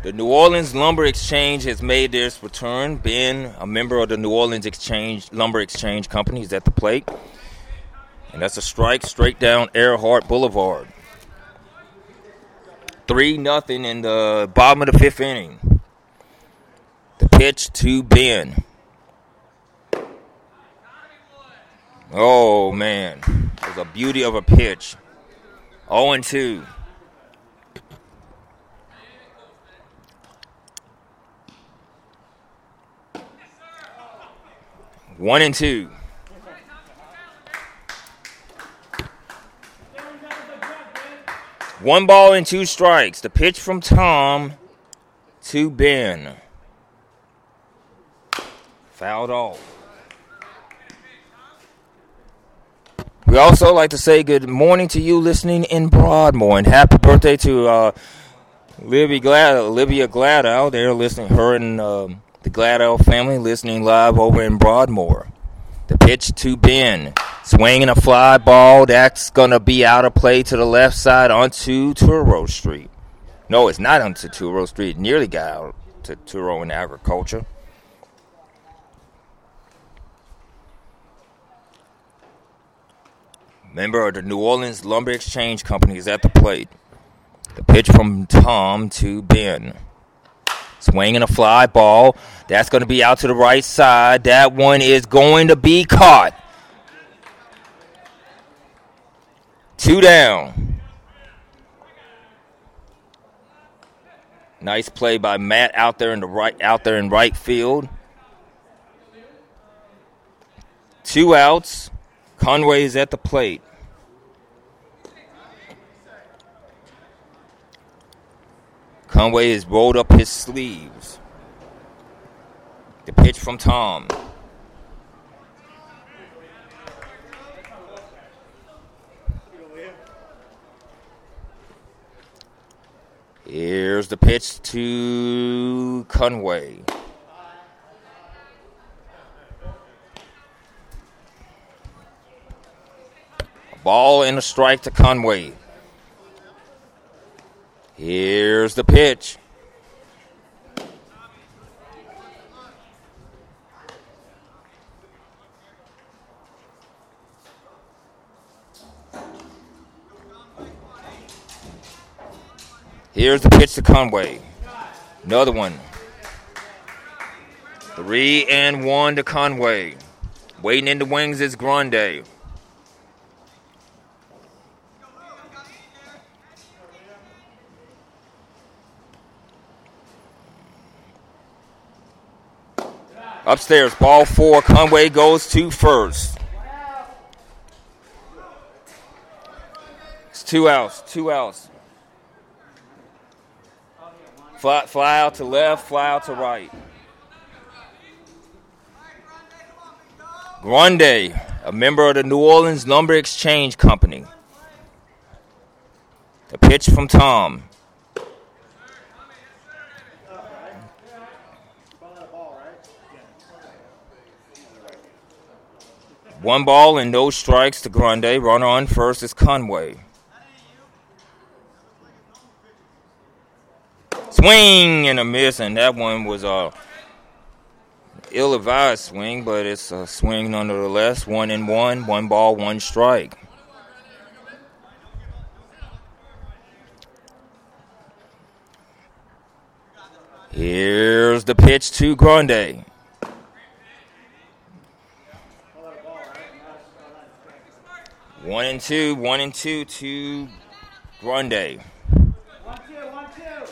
The New Orleans Lumber Exchange has made their return. Ben, a member of the New Orleans Exchange Lumber Exchange Company, is at the plate. And that's a strike straight down Earhart Boulevard. 3 nothing in the bottom of the fifth inning. The pitch to Ben. Oh, man. It was a beauty of a pitch. 0 2. One and two. One ball and two strikes. The pitch from Tom to Ben. Fouled off. We also like to say good morning to you listening in Broadmoor and happy birthday to uh, Libby Glad- Olivia Gladow. They're listening, her and um, the Gladwell family listening live over in Broadmoor. The pitch to Ben. Swinging a fly ball. That's going to be out of play to the left side onto Touro Street. No, it's not onto Touro Street. It nearly got out to Touro and Agriculture. Member of the New Orleans Lumber Exchange Company is at the plate. The pitch from Tom to Ben. Swinging a fly ball. That's going to be out to the right side. That one is going to be caught. Two down. Nice play by Matt out there in the right out there in right field. Two outs. Conway is at the plate. Conway has rolled up his sleeves. The pitch from Tom. Here's the pitch to Conway. Ball and a strike to Conway. Here's the pitch. Here's the pitch to Conway. Another one. Three and one to Conway. Waiting in the wings is Grande. Upstairs, ball four. Conway goes to first. It's two outs. Two outs. Fly, fly out to left, fly out to right. Grande, a member of the New Orleans Lumber Exchange Company. The pitch from Tom. One ball and no strikes to Grande. Runner on first is Conway. Swing and a miss, and that one was a ill-advised swing, but it's a swing nonetheless. One and one, one ball, one strike. Here's the pitch to Grande. One and two, one and two to Grande. One, two, one, two.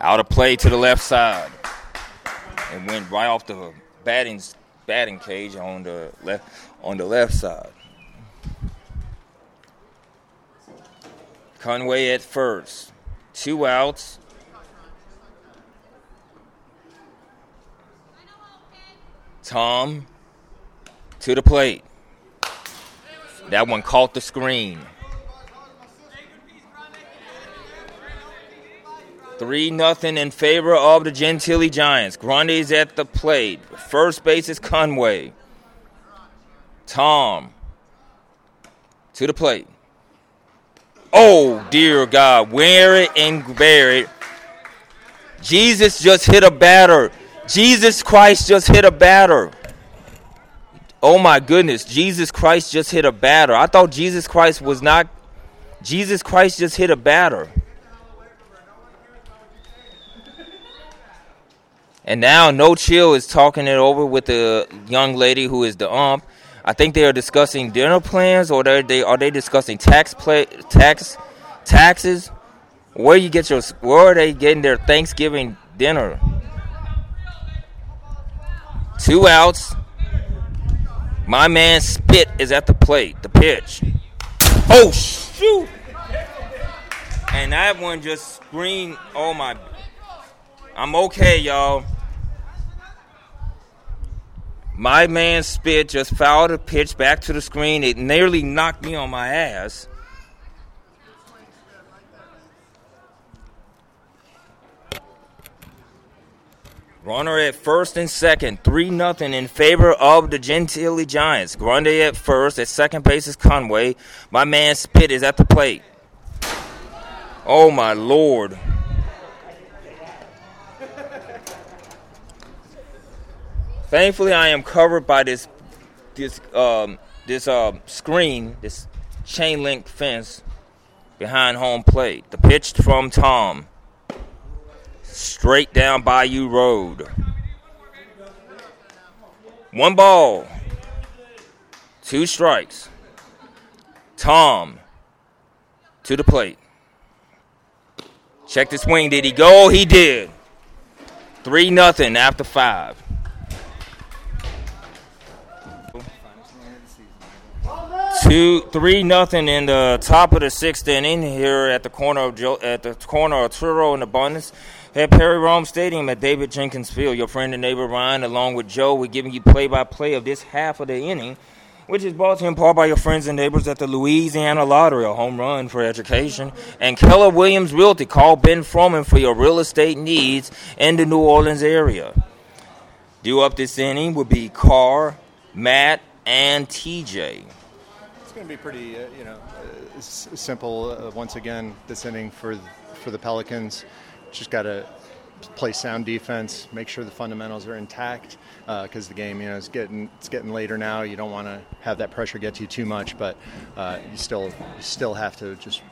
Out of play to the left side. It went right off the batting batting cage on the left on the left side. Conway at first. Two outs. Tom to the plate. That one caught the screen. Three nothing in favor of the Gentilly Giants. Grande's at the plate. First base is Conway. Tom to the plate. Oh dear God, wear it and bear it. Jesus just hit a batter. Jesus Christ just hit a batter. Oh my goodness, Jesus Christ just hit a batter. I thought Jesus Christ was not. Jesus Christ just hit a batter. And now No Chill is talking it over with the young lady who is the ump. I think they are discussing dinner plans, or are they are they discussing tax play tax taxes? Where you get your where are they getting their Thanksgiving dinner? Two outs. My man Spit is at the plate. The pitch. Oh shoot! And that one just screamed. Oh my! I'm okay, y'all. My man Spit just fouled a pitch back to the screen. It nearly knocked me on my ass. Runner at first and second, 3 0 in favor of the Gentilly Giants. Grande at first, at second base is Conway. My man Spit is at the plate. Oh my lord. Thankfully, I am covered by this this um, this uh, screen, this chain link fence behind home plate. The pitch from Tom straight down Bayou Road. One ball, two strikes. Tom to the plate. Check the swing. Did he go? He did. Three nothing after five. Two, three, nothing in the top of the sixth inning here at the corner of Joe, at the corner of Touro and Abundance at Perry Roehm Stadium at David Jenkins Field. Your friend and neighbor Ryan, along with Joe, we're giving you play-by-play of this half of the inning, which is brought to you in part by your friends and neighbors at the Louisiana Lottery, a home run for education, and Keller Williams Realty. Call Ben Froman for your real estate needs in the New Orleans area. Due up this inning will be Carr, Matt, and TJ. It's going to be pretty, uh, you know, uh, s- simple. Uh, once again, this inning for for the Pelicans, just got to play sound defense, make sure the fundamentals are intact because the game, you know, is getting it's getting later now. You don't want to have that pressure get to you too much, but uh, you still you still have to just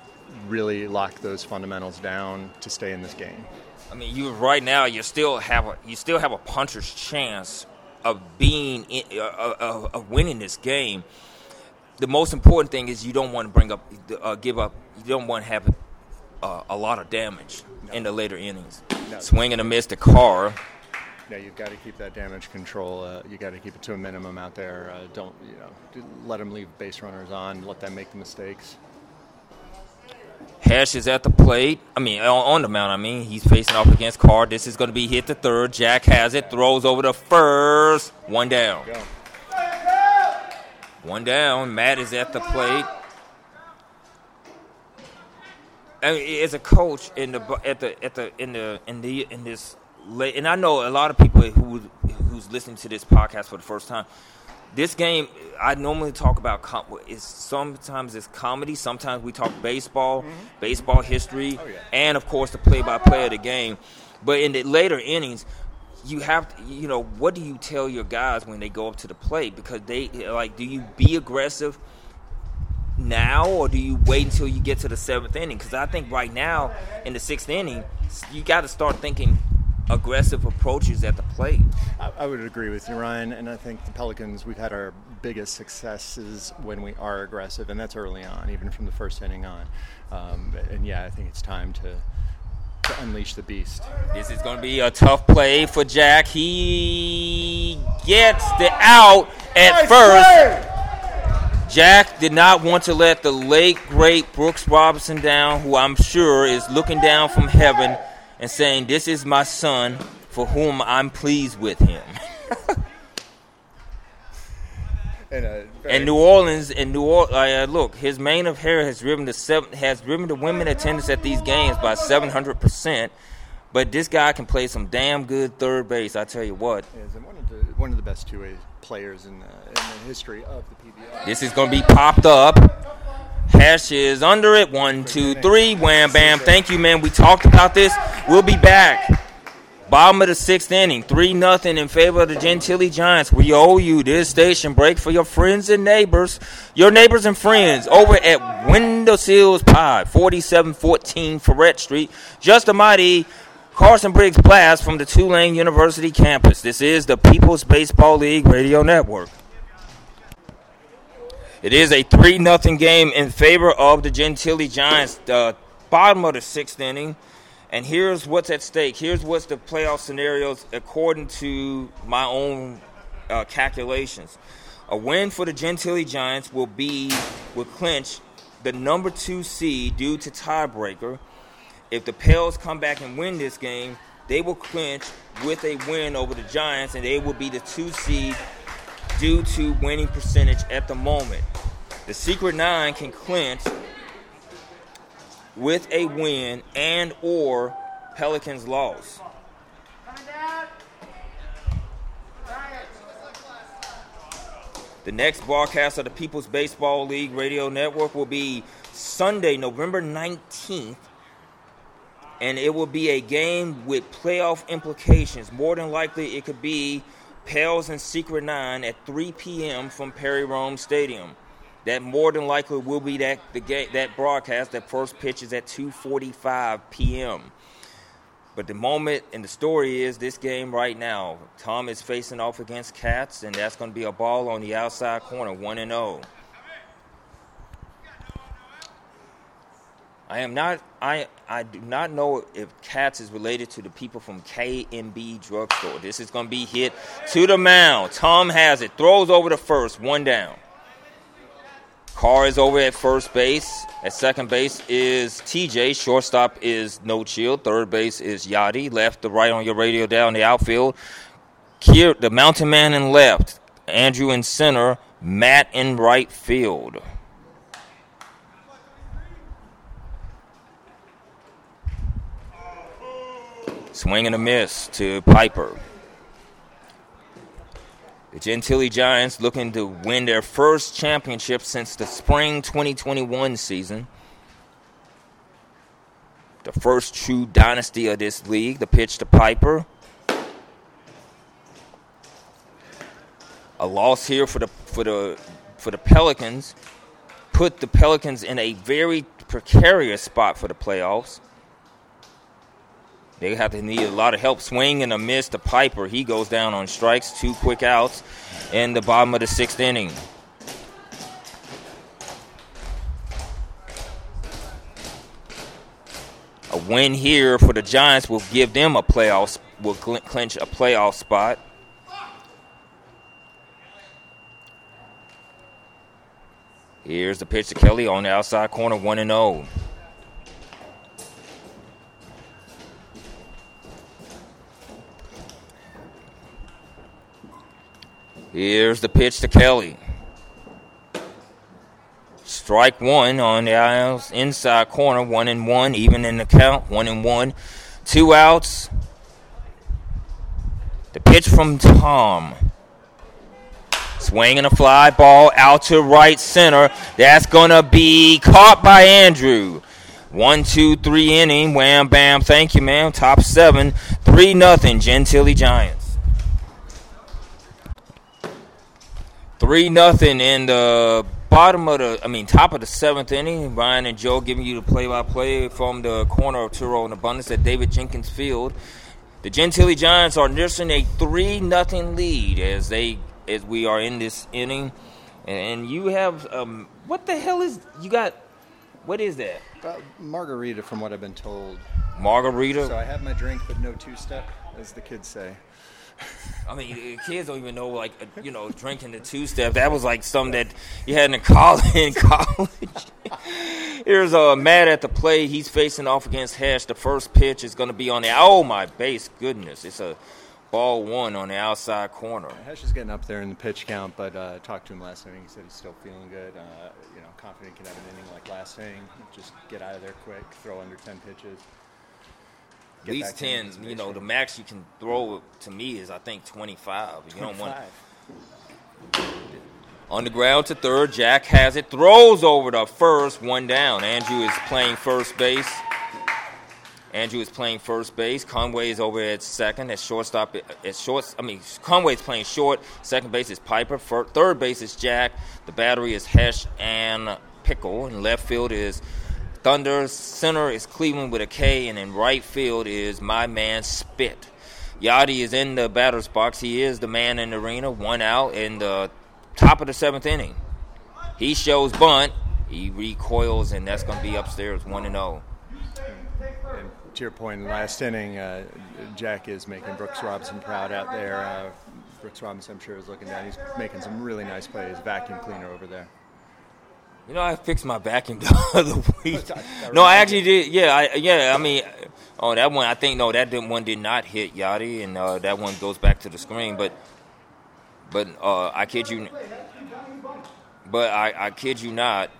really lock those fundamentals down to stay in this game. I mean, you right now you still have a you still have a puncher's chance of being in, uh, of, of winning this game. The most important thing is you don't want to bring up uh, give up. You don't want to have uh, a lot of damage No. in the later innings. No. Swing and a miss to Carr. Yeah, you've got to keep that damage control. Uh, you got to keep it to a minimum out there. Uh, don't you know? Let them leave base runners on. Let them make the mistakes. Hesh is at the plate. I mean, on, on the mound. I mean, he's facing off against Carr. This is going to be hit to third. Jack has it. Throws over to first. One down. One down. Matt is at the plate. I mean, as a coach in the at the at the in the in the in this late, and I know a lot of people who who's listening to this podcast for the first time. this game I normally talk about com- is sometimes it's comedy, sometimes we talk baseball, mm-hmm. baseball history, oh, yeah. and of course the play-by-play of the game. But in the later innings, you have to, you know, what do you tell your guys when they go up to the plate? Because they like, do you be aggressive now, or do you wait until you get to the seventh inning? Because I think right now in the sixth inning, you got to start thinking aggressive approaches at the plate. I, I, would agree with you, Ryan. And I think the Pelicans, we've had our biggest successes when we are aggressive, and that's early on, even from the first inning on. Um, and yeah, I think it's time to. To unleash the beast. This is going to be a tough play for Jack. He gets the out at nice first. Play. Jack did not want to let the late great Brooks Robinson down, who I'm sure is looking down from heaven and saying, This is my son for whom I'm pleased with him. and, uh, and New Orleans and New Orleans, uh, look, his mane of hair has driven the seven, has driven the women attendance at these games by 700 percent. But this guy can play some damn good third base. I tell you what. Yeah, one of the one of the best two way players in the, in the history of the PBL. This is going to be popped up. Hesh is under it. One, two, three. Wham, bam. Thank you, man. We talked about this. We'll be back. Bottom of the sixth inning, 3 nothing in favor of the Gentilly Giants. We owe you this station break for your friends and neighbors, your neighbors and friends over at Windowsill Pie, 4714 Freret Street. Just a mighty Carson Briggs Blast from the Tulane University campus. This is the People's Baseball League Radio Network. It is a 3 0 game in favor of the Gentilly Giants. The bottom of the sixth inning. And here's what's at stake. Here's what's the playoff scenarios according to my own uh, calculations. A win for the Gentilly Giants will be will clinch the number two seed due to tiebreaker. If the Pels come back and win this game, they will clinch with a win over the Giants, and they will be the two seed due to winning percentage at the moment. The Secret Nine can clinch with a win and or Pelicans loss. The next broadcast of the People's Baseball League Radio Network will be Sunday, November 19th, and it will be a game with playoff implications. More than likely, it could be Pels and Secret Nine at 3 p.m. from Perry Roehm Stadium. That more than likely will be that the game, that broadcast. That first pitch is at 2:45 p.m. But the moment and the story is this game right now. Tom is facing off against Cats, and that's going to be a ball on the outside corner, one and zero. Oh. I am not. I I do not know if Cats is related to the people from K&B Drugstore. This is going to be hit to the mound. Tom has it. Throws over the first. One down. Carr is over at first base. At second base is TJ. Shortstop is No Chill. Third base is Yadi. Left to right on your radio down the outfield. Kier, the Mountain Man in left. Andrew in center. Matt in right field. Swing and a miss to Piper. The Gentilly Giants looking to win their first championship since the spring 2021 season. The first true dynasty of this league. The pitch to Piper. A loss here for the for the for the Pelicans put the Pelicans in a very precarious spot for the playoffs. They have to need a lot of help. Swing and a miss to Piper. He goes down on strikes. Two quick outs in the bottom of the sixth inning. A win here for the Giants will give them a playoff will clinch a playoff spot. Here's the pitch to Kelly on the outside corner, 1 and 0. Here's the pitch to Kelly. Strike one on the inside corner, one and one, even in the count, one and one. Two outs. The pitch from Tom. Swinging a fly ball out to right center. That's going to be caught by Andrew. One, two, three inning. Wham, bam. Thank you, ma'am. Top seven. Three nothing. Gentilly Giants. Three nothing in the bottom of the, I mean, top of the seventh inning. Ryan and Joe giving you the play-by-play from the corner of Touro and Abundance at David Jenkins Field. The Gentilly Giants are nursing a three nothing lead as they as we are in this inning, and you have um, what the hell is you got? What is that? Uh, margarita, from what I've been told. Margarita. So I have my drink, but no two-step, as the kids say. I mean, kids don't even know, like, uh, you know, drinking the two step. That was like something that you had in college. In college. Here's uh, Matt at the play. He's facing off against Hesh. The first pitch is going to be on the. Oh, my base. Goodness. It's a ball one on the outside corner. Hesh is getting up there in the pitch count, but uh, talked to him last inning. He said he's still feeling good. Uh, you know, confident he can have an inning like last inning. Just get out of there quick, throw under 10 pitches. At least back 10. You know, the max you can throw to me is, I think, 25. You don't want 25. On the ground to third, Jack has it, throws over to first, one down. Andrew is playing first base. Andrew is playing first base. Conway is over at second. At shortstop, at short. I mean, Conway is playing short. Second base is Piper. Third base is Jack. The battery is Hesh and Pickle. And left field is Thunder. Center is Cleveland with a K, and in right field is my man Spit. Yadi is in the batter's box. He is the man in the arena. One out in the top of the seventh inning. He shows bunt. He recoils, and that's going to be upstairs, one and oh. zero. And to your point, last inning, uh, Jack is making Brooks Robinson proud out there. Uh, Brooks Robinson, I'm sure, is looking down. He's making some really nice plays. Vacuum cleaner over there. You know, I fixed my vacuum the other week. No, I actually did. Yeah, I, yeah. I mean, oh, that one. I think no, that didn't- one did not hit Yadi, and uh, that one goes back to the screen. But, but uh, I kid you, but I, I kid you not.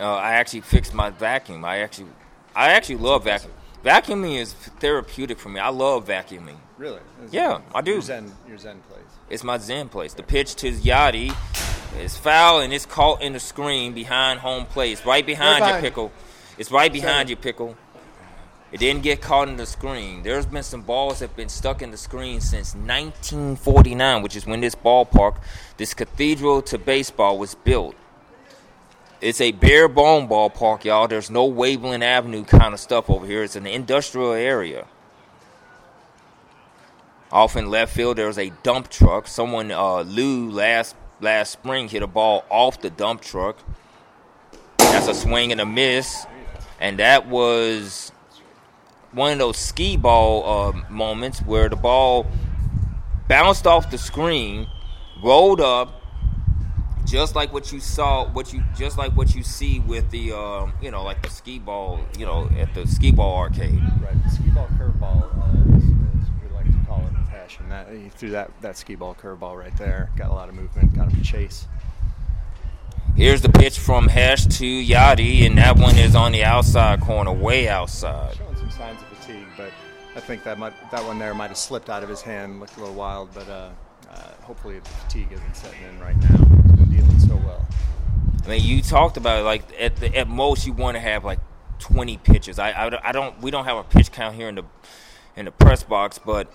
Uh, I actually fixed my vacuum. I actually, I actually love vacuum. Vacuuming is therapeutic for me. I love vacuuming. Really? Yeah, I do. Your Zen, your Zen place. It's my Zen place. The pitch to Yadi is foul and it's caught in the screen behind home plate. It's right behind Right you, behind. Pickle. It's right behind Center. you, Pickle. It didn't get caught in the screen. There's been some balls that have been stuck in the screen since 1949, which is when this ballpark, this cathedral to baseball was built. It's a bare bone ballpark, y'all. There's no Waveland Avenue kind of stuff over here. It's an industrial area. Off in left field, there's a dump truck. Someone, uh, Lou, last last spring hit a ball off the dump truck. That's a swing and a miss, and that was one of those skee ball uh, moments where the ball bounced off the screen, rolled up, just like what you saw, what you just like what you see with the, um, you know, like the skee ball, you know, at the skee ball arcade. Right. The skee ball curveball, uh, is, is we like to call it in fashion. That he threw that that skee ball curveball right there. Got a lot of movement. Got him to chase. Here's the pitch from Hesh to Yadi, and that one is on the outside corner, way outside. Showing some signs of fatigue, but I think that might, that one there might have slipped out of his hand. Looked a little wild, but uh, uh, hopefully the fatigue isn't setting in right now. He's been dealing so well. I mean, you talked about it, like at the, at most you want to have like 20 pitches. I, I, I don't we don't have a pitch count here in the in the press box, but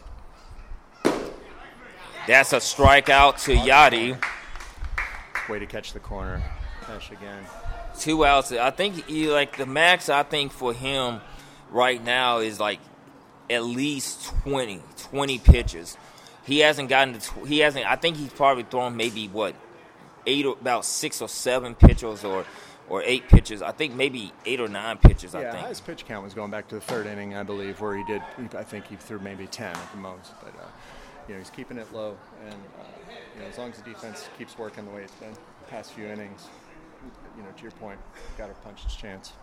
that's a strikeout to Yadi. Way to catch the corner. Ash again. Two outs. I think he, like the max. I think for him right now is like at least 20, 20 pitches. He hasn't gotten to. Tw- he hasn't. I think he's probably thrown maybe what eight or about six or seven pitches or or eight pitches. I think maybe eight or nine pitches. I think. highest pitch count was going back to the third inning, I believe, where he did. I think he threw maybe ten at the most, but uh, you know he's keeping it low, and uh, you know as long as the defense keeps working the way it's been past few innings, you know to your point, got to punch his chance.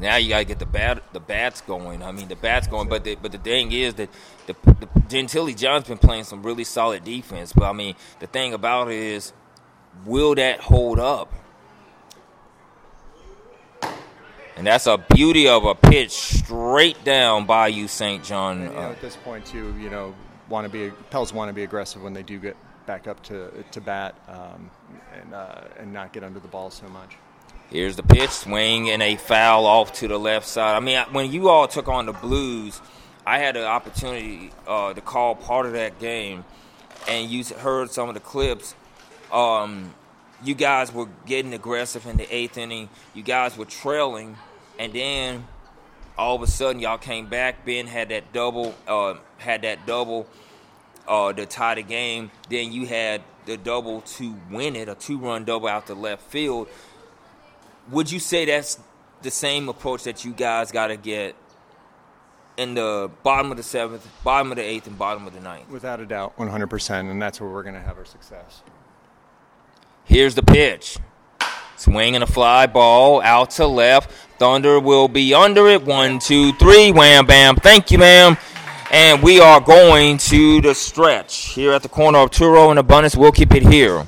Now you got to get the bat the bats going. I mean the bats going, but the, but the thing is that the, the Gentilly Giants been playing some really solid defense. But I mean the thing about it is, will that hold up? And that's a beauty of a pitch straight down Bayou St. John. And, you know, Uh, at this point too, you know, want to be Pels want to be aggressive when they do get back up to to bat um, and uh, and not get under the ball so much. Here's the pitch, swing and a foul off to the left side. I mean, when you all took on the Blues, I had the opportunity uh, to call part of that game, and you heard some of the clips. Um, you guys were getting aggressive in the eighth inning. You guys were trailing, and then all of a sudden y'all came back. Ben had that double, uh, had that double uh, to tie the game. Then you had the double to win it, a two-run double out the left field. Would you say that's the same approach that you guys got to get in the bottom of the seventh, bottom of the eighth, and bottom of the ninth? Without a doubt, 100%, and that's where we're going to have our success. Here's the pitch. Swinging a fly ball out to left. Thunder will be under it. One, two, three. Wham, bam. Thank you, ma'am. And we are going to the stretch here at the corner of Touro and Abundance. We'll keep it here.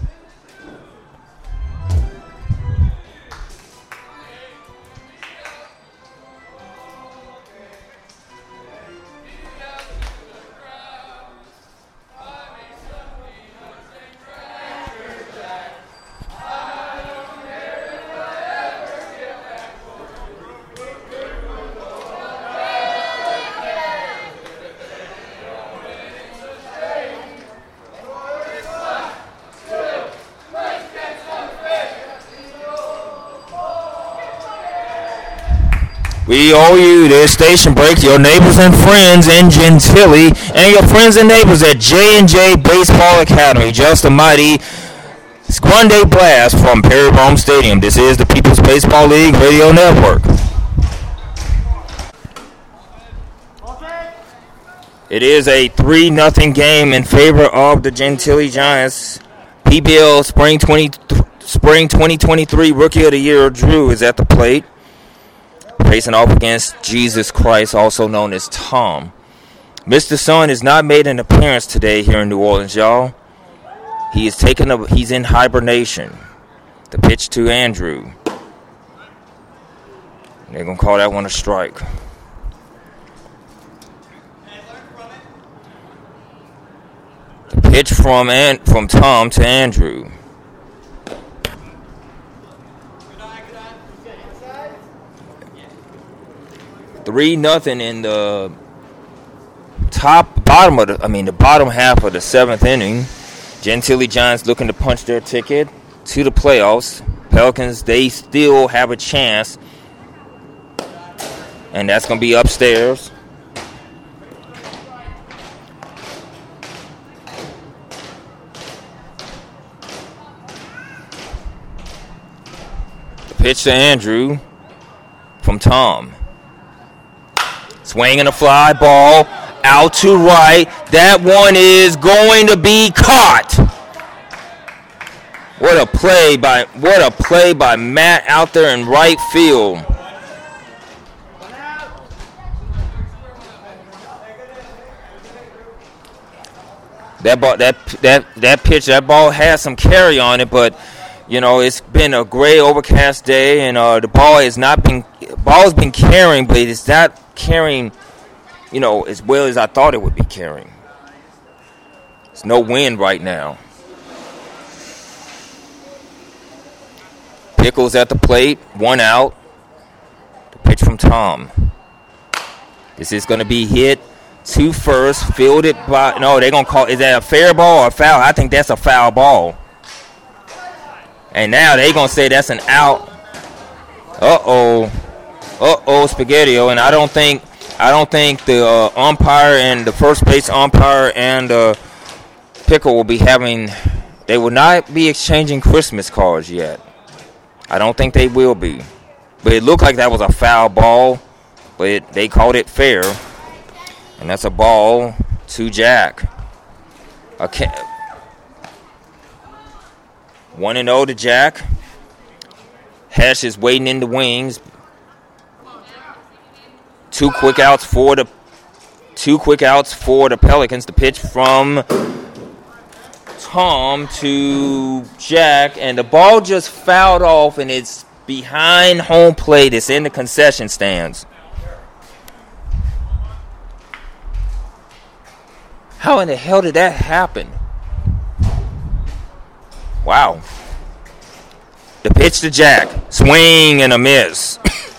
We owe you this station break, your neighbors and friends in Gentilly, and your friends and neighbors at J&J Baseball Academy. Just a mighty Grande blast from Perry Roehm Stadium. This is the People's Baseball League Radio Network. It is a 3 0 game in favor of the Gentilly Giants. PBL Spring 20, Spring 2023 Rookie of the Year Drew is at the plate facing off against Jesus Christ, also known as Tom. Mr. Sun has not made an appearance today here in New Orleans, y'all. He is taking a he's in hibernation. The pitch to Andrew. They're gonna call that one a strike. The pitch from and from Tom to Andrew. Three nothing in the top bottom of the I mean the bottom half of the seventh inning. Gentilly Giants looking to punch their ticket to the playoffs. Pelicans they still have a chance, and that's gonna be upstairs. Pitch to Andrew from Tom. Swinging a fly ball out to right. That one is going to be caught. What a play by what a play by Matt out there in right field. That ball that that that pitch that ball has some carry on it, but you know it's been a gray overcast day, and uh, the ball has not been ball has been carrying, but it's not carrying, you know, as well as I thought it would be carrying. It's no wind right now. Pickles at the plate, one out. The pitch from Tom. This is going to be hit to first, fielded by. No, they're going to call. Is that a fair ball or a foul? I think that's a foul ball. And now they're going to say that's an out. Uh oh uh oh spaghettio and i don't think i don't think the uh, umpire and the first base umpire and uh, pickle will be having they will not be exchanging christmas cards yet. I don't think they will be. But it looked like that was a foul ball but it, they called it fair. And that's a ball to jack. Okay one and zero oh to jack. Hesh is waiting in the wings Two quick outs for the two quick outs for the Pelicans. The pitch from Tom to Jack, and the ball just fouled off, and it's behind home plate. It's in the concession stands. How in the hell did that happen? Wow. The pitch to Jack. Swing and a miss.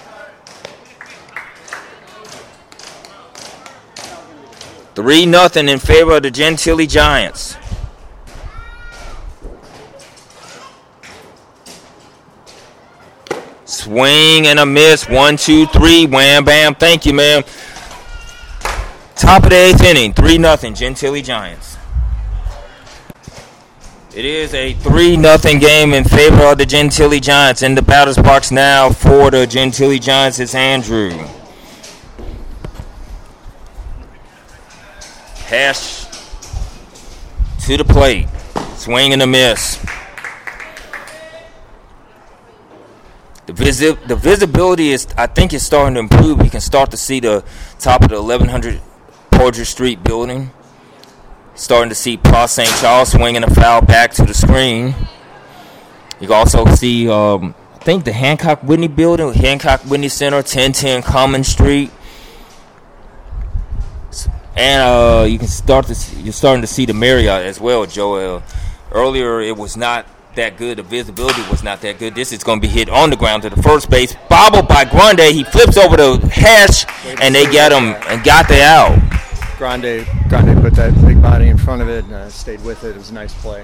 Three nothing in favor of the Gentilly Giants. Swing and a miss. One, two, three. Wham, bam. Thank you, ma'am. Top of the eighth inning. Three nothing. Gentilly Giants. It is a 3 nothing game in favor of the Gentilly Giants. In the batter's box now for the Gentilly Giants is Andrew. Hesh to the plate. Swing and a miss. The, visi- the visibility is, I think, is starting to improve. You can start to see the top of the 1100 Poydras Street building. Starting to see Place St. Charles swinging a foul back to the screen. You can also see, um, I think, the Hancock Whitney building, Hancock Whitney Center, 1010 Common Street. And uh, you can start to see, you're starting to see the Marriott as well, Joel. Earlier, it was not that good. The visibility was not that good. This is going to be hit on the ground to the first base. Bobbled by Grande. He flips over the Hesh, and they got him and got the out. Grande, Grande put that big body in front of it and uh, stayed with it. It was a nice play.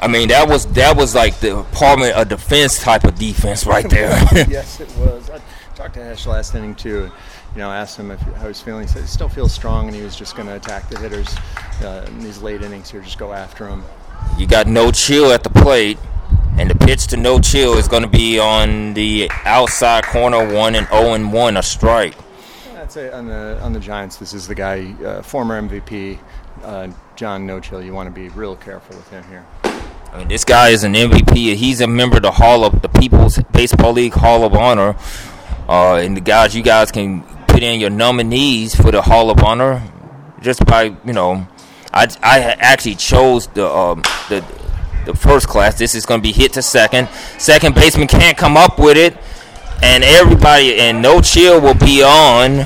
I mean, that was that was like the Department of Defense type of defense right there. yes, it was. I talked to Hesh last inning too. You know, asked him if how was feeling. He said he still feels strong, and he was just going to attack the hitters uh, in these late innings here, just go after them. you got no chill at the plate, and the pitch to no chill is going to be on the outside corner, one and zero and one, a strike. I'd say on the on the Giants, this is the guy, uh, former MVP, uh, John No Chill. You want to be real careful with him here. I mean, this guy is an MVP. He's a member of the Hall of the People's Baseball League Hall of Honor. Uh, and the guys, you guys can put in your nominees for the Hall of Honor just by you know. I, I actually chose the um, the the first class. This is going to be hit to second. Second baseman can't come up with it, and everybody and no chill will be on.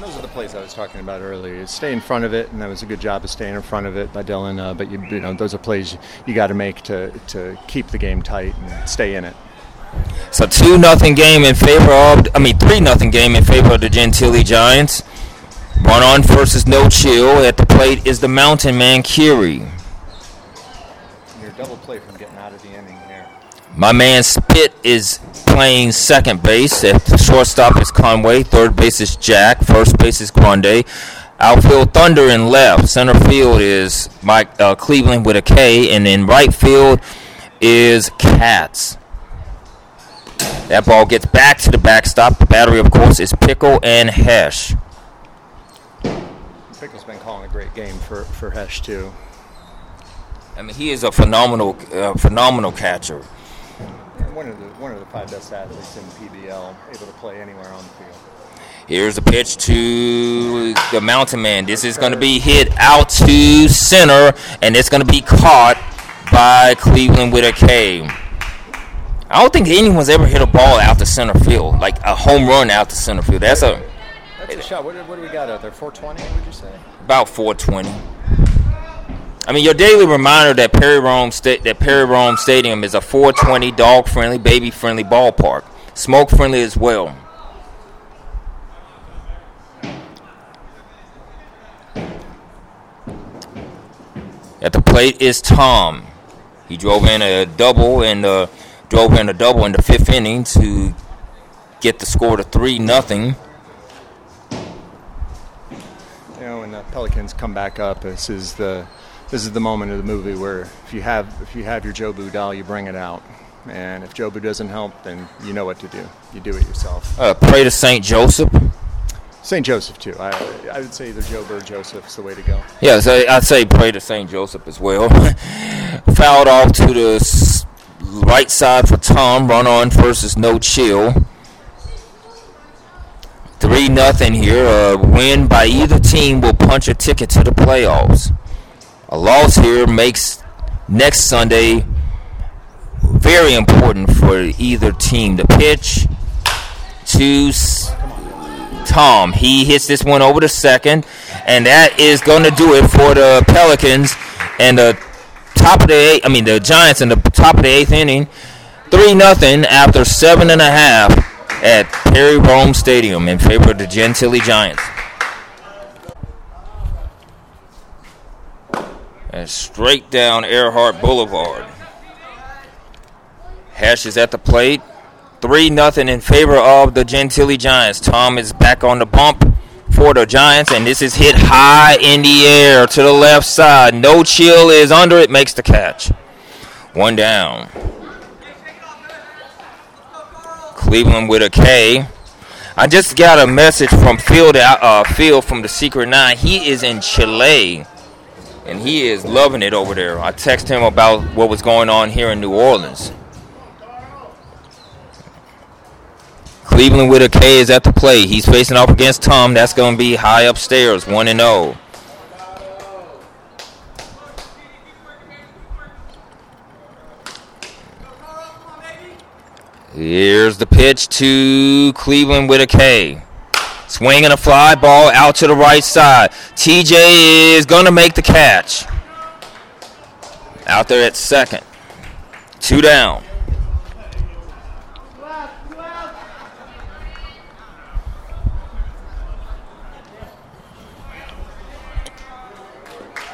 Those are the plays I was talking about earlier. Stay in front of it, and that was a good job of staying in front of it by Dylan. Uh, but you, you know, those are plays you got to make to to keep the game tight and stay in it. So two nothing game in favor of I mean three nothing game in favor of the Gentilly Giants. Run on versus no chill. At the plate is the Mountain Man Curie. You're double play from getting out of the inning here. My man Spit is playing second base. At the shortstop is Conway. Third base is Jack. First base is Grande. Outfield Thunder in left. Center field is Mike uh, Cleveland with a K, and in right field is Cats. That ball gets back to the backstop. The battery, of course, is Pickle and Hesh. Pickle's been calling a great game for for Hesh too. I mean, he is a phenomenal, uh, phenomenal catcher. One of the one of the five best athletes in PBL, able to play anywhere on the field. Here's a pitch to the Mountain Man. This is going to be hit out to center, and it's going to be caught by Cleveland with a K. I don't think anyone's ever hit a ball out to center field, like a home run out to center field. That's a That's a shot. What, what do we got out there? 420? Would you say? about 420. I mean, your daily reminder that Perry Roehm sta- that Perry Roehm Stadium is a 420 dog friendly, baby friendly ballpark, smoke friendly as well. At the plate is Tom. He drove in a double and uh, drove in a double in the fifth inning to get the score to three nothing. You know, when the Pelicans come back up, this is the this is the moment of the movie where if you have if you have your Jobu doll, you bring it out, and if Jobu doesn't help, then you know what to do. You do it yourself. Uh, pray to Saint Joseph. St. Joseph too. I I would say either Job or Joseph's the way to go. Yeah, so I'd say pray to Saint Joseph as well. Fouled off to the right side for Tom. Run on versus no chill. Three nothing here. A win by either team will punch a ticket to the playoffs. A loss here makes next Sunday very important for either team. The pitch to Tom. He hits this one over the second, and that is going to do it for the Pelicans. And the top of the eight. I mean, the Giants in the top of the eighth inning, three nothing after seven and a half at Perry Roehm Stadium in favor of the Gentilly Giants. And straight down Earhart Boulevard. Hesh is at the plate. 3 nothing in favor of the Gentilly Giants. Tom is back on the bump for the Giants, and this is hit high in the air to the left side. No chill is under it, makes the catch. One down. Cleveland with a K. I just got a message from Phil, uh, Phil from the Secret Nine. He is in Chile, and he is loving it over there. I texted him about what was going on here in New Orleans. Cleveland with a K is at the plate. He's facing off against Tom. That's going to be high upstairs, 1 and 0. Here's the pitch to Cleveland with a K. Swinging a fly ball out to the right side. TJ is going to make the catch. Out there at second. Two down.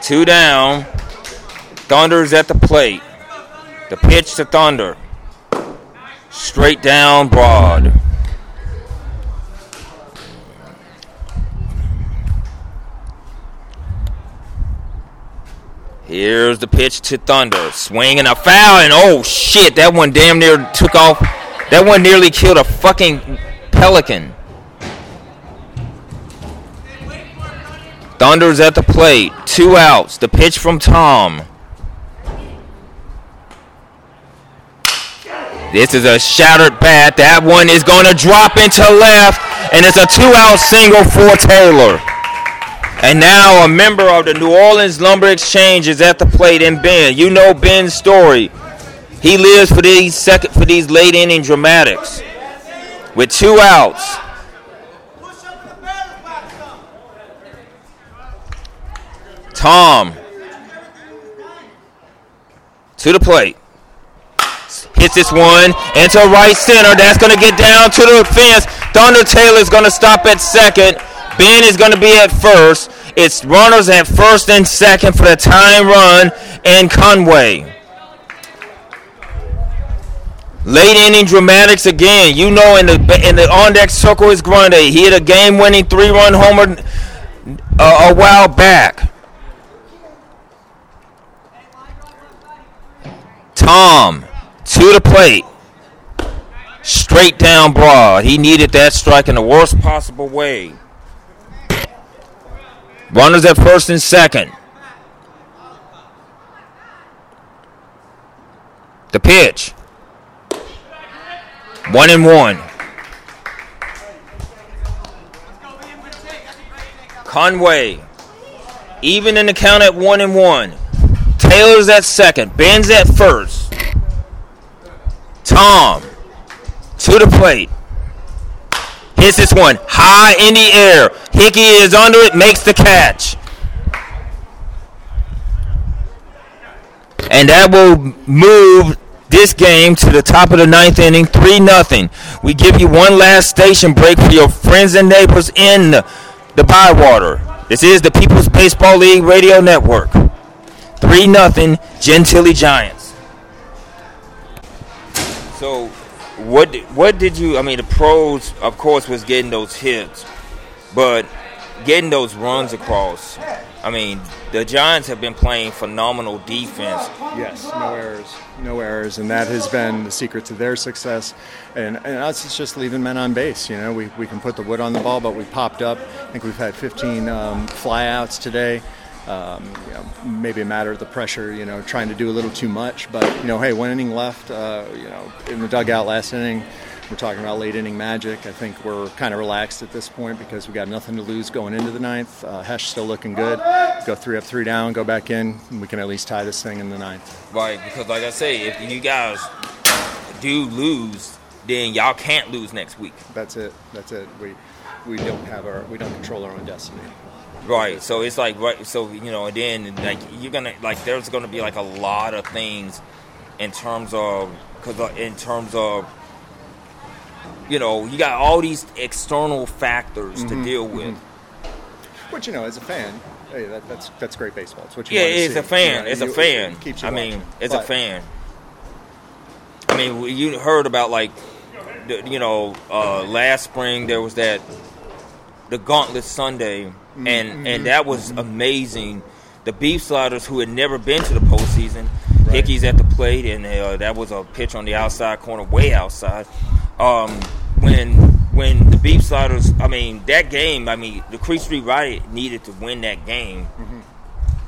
Two down. Thunder's at the plate. The pitch to Thunder. Straight down broad. Here's the pitch to Thunder. Swinging a foul, and oh shit, that one damn near took off. That one nearly killed a fucking pelican. Thunder's at the plate. Two outs. The pitch from Tom. This is a shattered bat. That one is going to drop into left, and it's a two-out single for Taylor. And now a member of the New Orleans Lumber Exchange is at the plate in Ben. You know Ben's story. He lives for these second for these late inning dramatics. With two outs. Tom to the plate. Hits this one into right center. That's going to get down to the fence. Thunder Taylor is going to stop at second. Ben is going to be at first. It's runners at first and second for the time run and Conway. Late inning dramatics again. You know, in the in the on deck circle is Grundy. He hit a game winning three run homer uh, a while back. Tom to the plate. Straight down broad. He needed that strike in the worst possible way. Runners at first and second. The pitch. One and one. Conway. Even in the count at one and one. Taylor's at second. Ben's at first. Tom to the plate. Hits this one high in the air. Hickey is under it, makes the catch. And that will move this game to the top of the ninth inning, 3 0. We give you one last station break for your friends and neighbors in the Bywater. This is the People's Baseball League Radio Network. 3 0 Gentilly Giants. So, what what did you? I mean, the pros, of course, was getting those hits, but getting those runs across. I mean, the Giants have been playing phenomenal defense. Yes, no errors, no errors, and that has been the secret to their success. And, and us, it's just leaving men on base. You know, we, we can put the wood on the ball, but we popped up. I think we've had 15 um, flyouts today. Um, you know, maybe a matter of the pressure, you know, trying to do a little too much. But you know, hey, one inning left. Uh, you know, in the dugout last inning, we're talking about late inning magic. I think we're kind of relaxed at this point because we got nothing to lose going into the ninth. Uh, Hesh still looking good. Go three up, three down, go back in, and we can at least tie this thing in the ninth. Right, because like I say, if you guys do lose, then y'all can't lose next week. That's it. That's it. We we don't have our we don't control our own destiny. Right. So it's like right. So you know, and then like you're gonna like there's gonna be like a lot of things in terms of because in terms of you know you got all these external factors Mm-hmm, to deal with. But you know, as a fan, hey, that, that's that's great baseball. It's what you Yeah, want to it's a fan. You know, it's a fan. it keeps you I mean, it's a fan. I mean, you heard about like, the, you know, uh, last spring there was that the Gauntlet Sunday, Mm-hmm. and and that was amazing. The Beef Sliders, who had never been to the postseason, Right. Hickey's at the plate, and uh, that was a pitch on the outside corner, way outside. Um, when when the Beef Sliders, I mean, that game, I mean, the Creek Street Riot needed to win that game.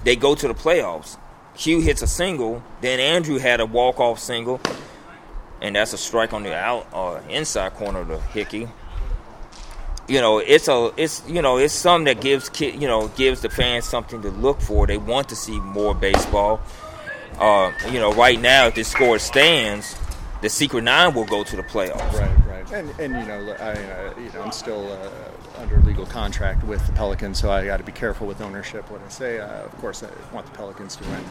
They go to the playoffs. Hugh hits a single, then Andrew had a walk off single, and that's a strike on the out uh, inside corner of the Hickey you know, it's a it's you know it's something that gives kid you know gives the fans something to look for. They want to see more baseball. Uh, you know, right now if this score stands, the Secret Nine will go to the playoffs. Right, right, and and you know, I uh, you know, I'm still uh, under legal contract with the Pelicans, so I got to be careful with ownership. What I say, uh, of course, I want the Pelicans to win,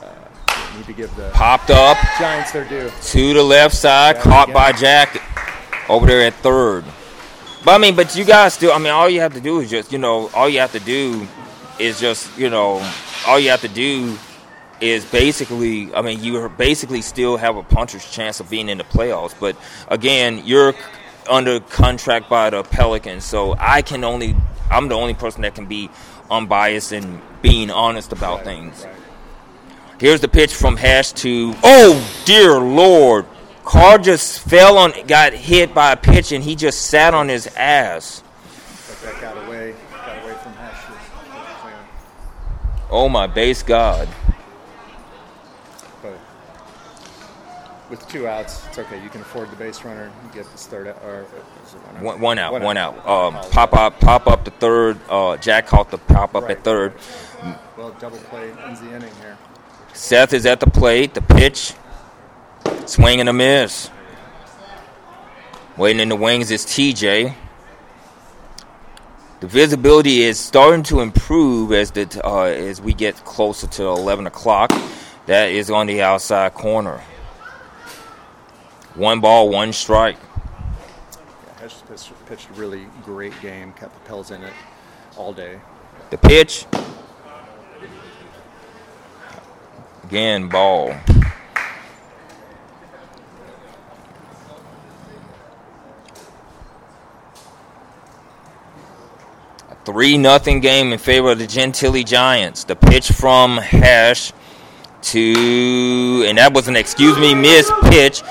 but uh, need to give the Popped up Giants their due. to the left side, Yeah, caught by Jack over there at third. But I mean, but you guys still. I mean, all you have to do is just you know, all you have to do is just you know, all you have to do is basically. I mean, you basically still have a puncher's chance of being in the playoffs. But again, you're under contract by the Pelicans, so I can only. I'm the only person that can be unbiased and being honest about Right, things. right. Here's the pitch from Hesh to. Oh dear Lord! Carr just fell on, got hit by a pitch, and he just sat on his ass. But that got away, got away from Hesh's. Oh my base God! But with two outs, it's okay. You can afford the base runner. You get this third out, or it one out? One, one out, one out. I Um, pop up, pop up the third. Uh, Jack caught the pop up Right. at third. Well, double play ends the inning here. Seth is at the plate. The pitch, swing and a miss. Waiting in the wings is TJ. The visibility is starting to improve as the uh, as we get closer to 11 o'clock. That is on the outside corner. One ball, one strike. Yeah, pitched, pitched a really great game. Kept the Pels in it all day. The pitch. Again, ball. 3 nothing game in favor of the Gentilly Giants. The pitch from Hesh to, and that was an excuse me, miss pitch.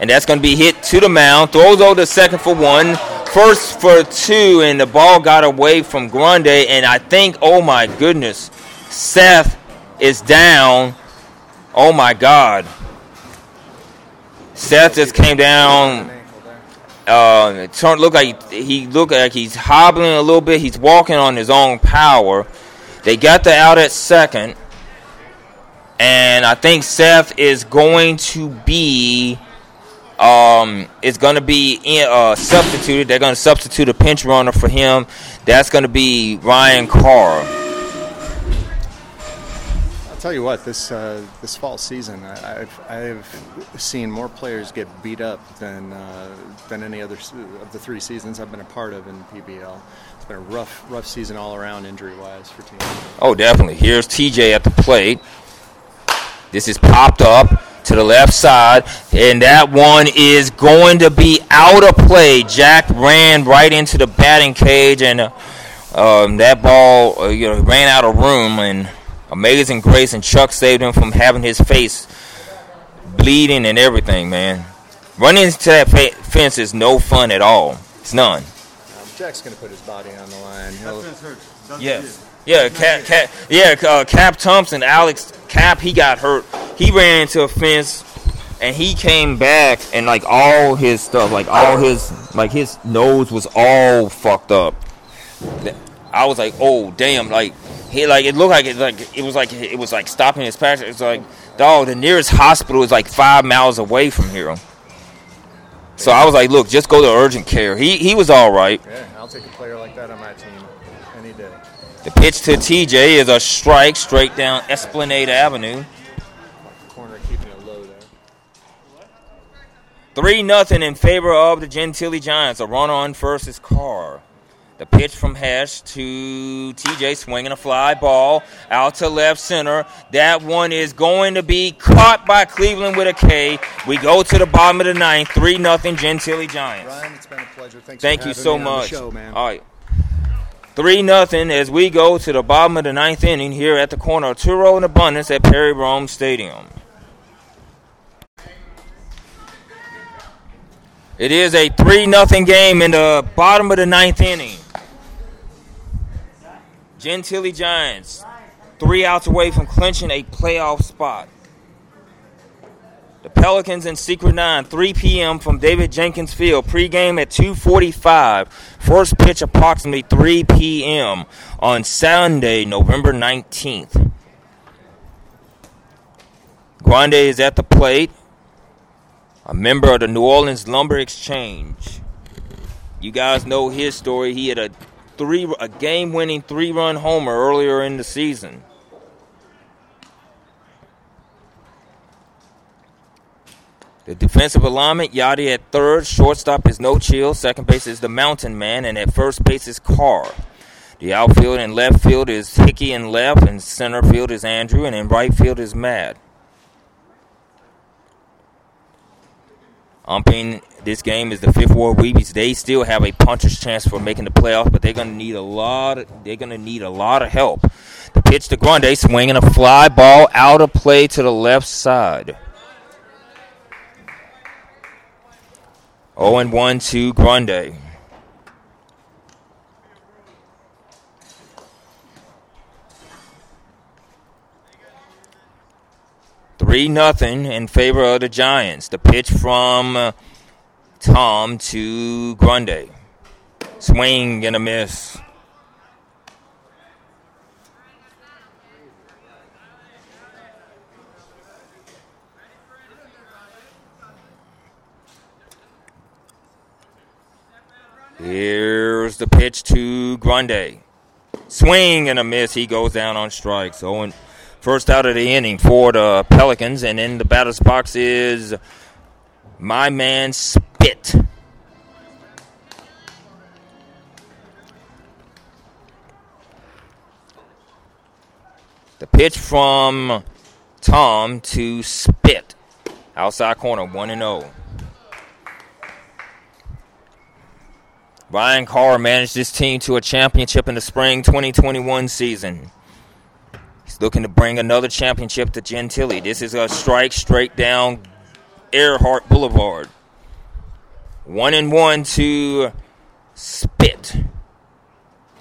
And that's going to be hit to the mound. Throws over to second for one. First for two, and the ball got away from Grande. And I think, oh my goodness, Seth is down. Oh my God. Seth just came down. Uh, it turned look like he looked like he's hobbling a little bit. He's walking on his own power. They got the out at second, and I think Seth is going to be um is going to be in, uh, substituted. They're going to substitute a pinch runner for him. That's going to be Ryan Carr. Tell you what, this uh, this fall season, I've I've seen more players get beat up than uh, than any other of the three seasons I've been a part of in PBL. It's been a rough rough season all around injury wise for teams. Oh, definitely. Here's TJ at the plate. This is popped up to the left side, and that one is going to be out of play. Jack ran right into the batting cage, and uh, um, that ball uh, you know ran out of room. And amazing grace, and Chuck saved him from having his face bleeding and everything. Man, running into that fa- fence is no fun at all. It's none. Um, Jack's going to put his body on the line. He'll, Yes. Yeah, Cap, Cap, yeah, uh, Cap Thompson, Alex Cap, he got hurt. He ran into a fence, and he came back, and like all his stuff, like all his, like his nose was all fucked up. I was like, oh damn, like he like it looked like it like it was like it was like stopping his passion. It's like, dog, the nearest hospital is like five miles away from here. So I was like, look, just go to urgent care. He he was all right. yeah, I'll take a player like that on my team any day. The pitch to TJ is a strike straight down Esplanade Avenue. Corner keeping it low there. 3 nothing in favor of the Gentilly Giants. A runner on first is Carr. The pitch from Hesh to TJ swinging a fly ball out to left center. That one is going to be caught by Cleveland with a K. We go to the bottom of the ninth, 3 nothing Gentilly Giants. Ryan, it's been a pleasure. Thanks Thank you so me on the much. show, man. All right. Three nothing as we go to the bottom of the ninth inning here at the corner of Touro and Abundance at Perry Roehm Stadium. It is a three nothing game in the bottom of the ninth inning. Gentilly Giants, three outs away from clinching a playoff spot. The Pelicans and Secret 9, 3 p.m. from David Jenkins Field. Pregame at 2:45. First pitch approximately 3 p.m. on Sunday, November 19th. Grande is at the plate, a member of the New Orleans Lumber Exchange. You guys know his story. He had a three, a game-winning three-run homer earlier in the season. The defensive alignment, Yadi at third. Shortstop is No Chill. Second base is the Mountain Man. And at first base is Carr. The outfield and left field is Hickey in left. And center field is Andrew. And in right field is Mad. Umping this game is the Fifth Ward Weebies. They still have a puncher's chance for making the playoffs, but they're gonna need a lot. Of, they're gonna need a lot of help. The pitch to Grande, swinging a fly ball out of play to the left side. 0 and 1 to Grande. Three nothing in favor of the Giants. The pitch from uh, Tom to Grande. Swing and a miss. Here's the pitch to Grande. Swing and a miss. He goes down on strikes. So, and first out of the inning for the Pelicans, and in the batter's box is my man Spit. The pitch from Tom to Spit. Outside corner, 1 and 0. Ryan Carr managed this team to a championship in the spring 2021 season. He's looking to bring another championship to Gentilly. This is a strike straight down Earhart Boulevard. One and one to Spit.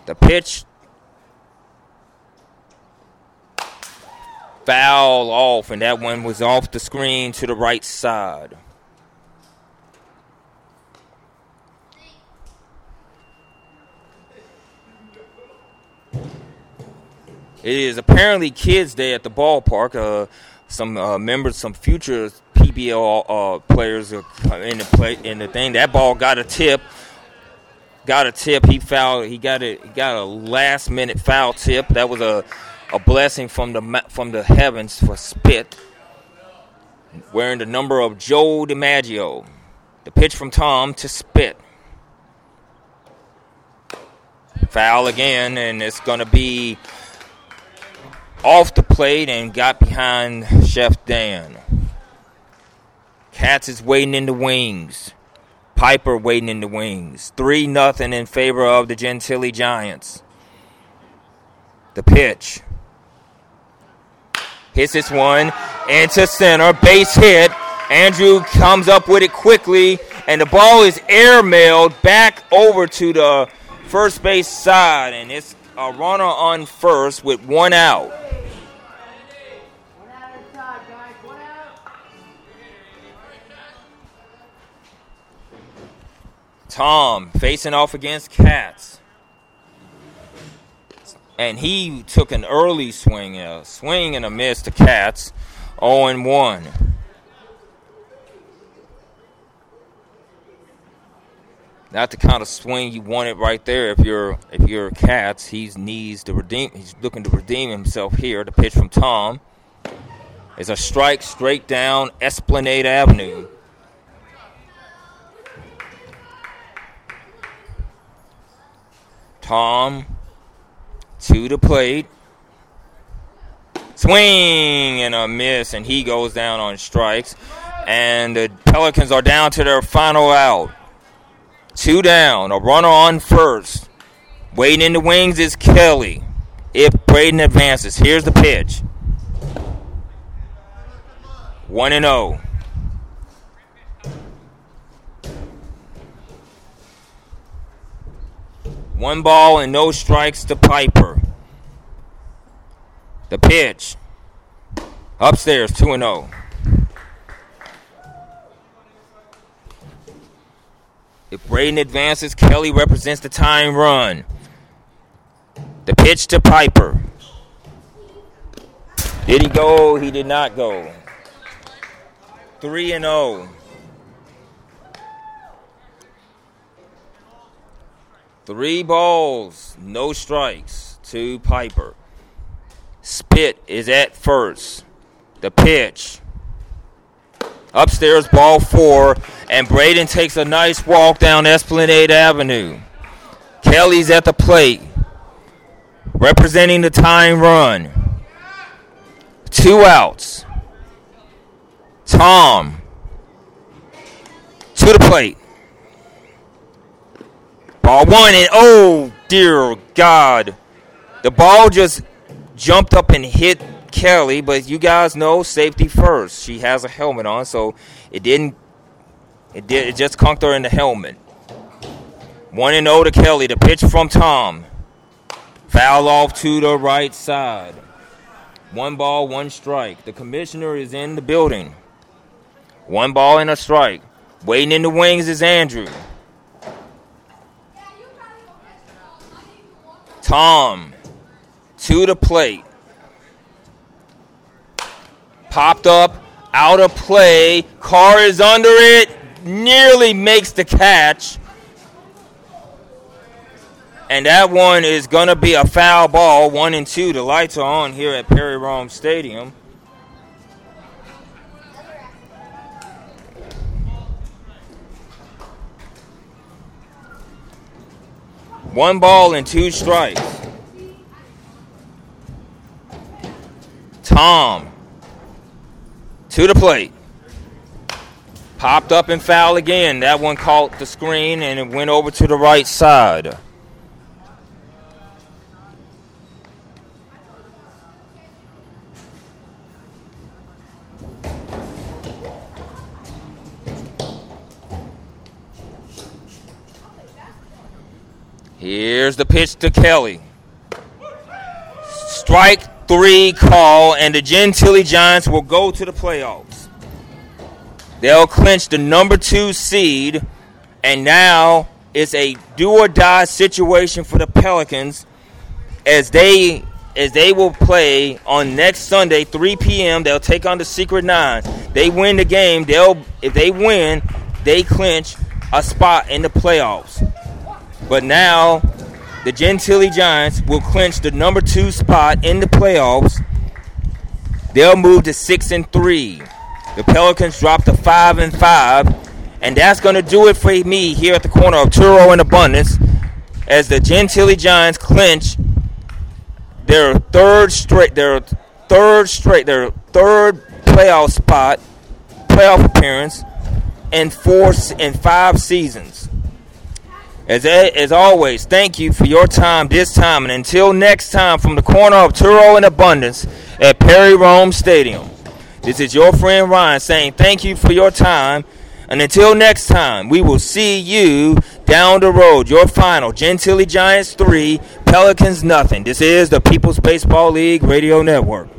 The pitch. Foul off, and that one was off the screen to the right side. It is apparently Kids Day at the ballpark. Uh, some uh, members, some future PBL uh, players are in the play in the thing. That ball got a tip. Got a tip. He fouled. He got it. He got a last minute foul tip. That was a a blessing from the from the heavens for Spit. Wearing the number of Joe DiMaggio. The pitch from Tom to Spit. Foul again, and it's going to be off the plate and got behind Chef Dan. Katz is waiting in the wings. Piper waiting in the wings. 3 nothing in favor of the Gentilly Giants. The pitch. Hits this one into center. Base hit. Andrew comes up with it quickly, and the ball is airmailed back over to the first base side, and it's a runner on first with one out. Tom facing off against Katz. And he took an early swing, a swing and a miss to Katz. 0 and 1. Not the kind of swing you wanted right there. If you're if you're Katz, he's needs to redeem. He's looking to redeem himself here. The pitch from Tom is a strike straight down Esplanade Avenue. Tom to the plate. Swing and a miss, and he goes down on strikes. And the Pelicans are down to their final out. Two down, a runner on first. Waiting in the wings is Kelly. If Braden advances, here's the pitch. 1 and 0. One ball and no strikes to Piper. The pitch. Upstairs, 2 and 0. If Braden advances, Kelly represents the time run. The pitch to Piper. Did he go? He did not go. 3 and 0. Three balls, no strikes to Piper. Spit is at first. The pitch. Upstairs, ball four, and Braden takes a nice walk down Esplanade Avenue. Kelly's at the plate, representing the time run. Two outs. Tom to the plate. Ball one, and oh, dear God. The ball just jumped up and hit Kelly, but you guys know safety first. She has a helmet on, so it didn't. It did. It just conked her in the helmet. One and zero oh to Kelly. The pitch from Tom. Foul off to the right side. One ball, one strike. The commissioner is in the building. One ball and a strike. Waiting in the wings is Andrew. Tom to the plate. Popped up, out of play. Carr is under it, nearly makes the catch. And that one is going to be a foul ball, one and two. The lights are on here at Perry Roehm Stadium. One ball and two strikes. Tom to the plate. Popped up and foul again. That one caught the screen and it went over to the right side. Here's the pitch to Kelly. Strike three call, and the Gentilly Giants will go to the playoffs. They'll clinch the number two seed, and now it's a do or die situation for the Pelicans as they as they will play on next Sunday, 3 p.m. They'll take on the Secret Nine. They win the game. They'll if they win, they clinch a spot in the playoffs. But now the Gentilly Giants will clinch the number two spot in the playoffs. They'll move to six and three. The Pelicans drop to five and five. And that's going to do it for me here at the corner of Touro and Abundance as the Gentilly Giants clinch their third straight their third straight their third playoff spot playoff appearance in four in five seasons. As, as always, thank you for your time this time. And until next time, from the corner of Touro and Abundance at Perry Roehm Stadium, this is your friend Ryan saying thank you for your time. And until next time, we will see you down the road. Your final Gentilly Giants 3, Pelicans nothing. This is the People's Baseball League Radio Network.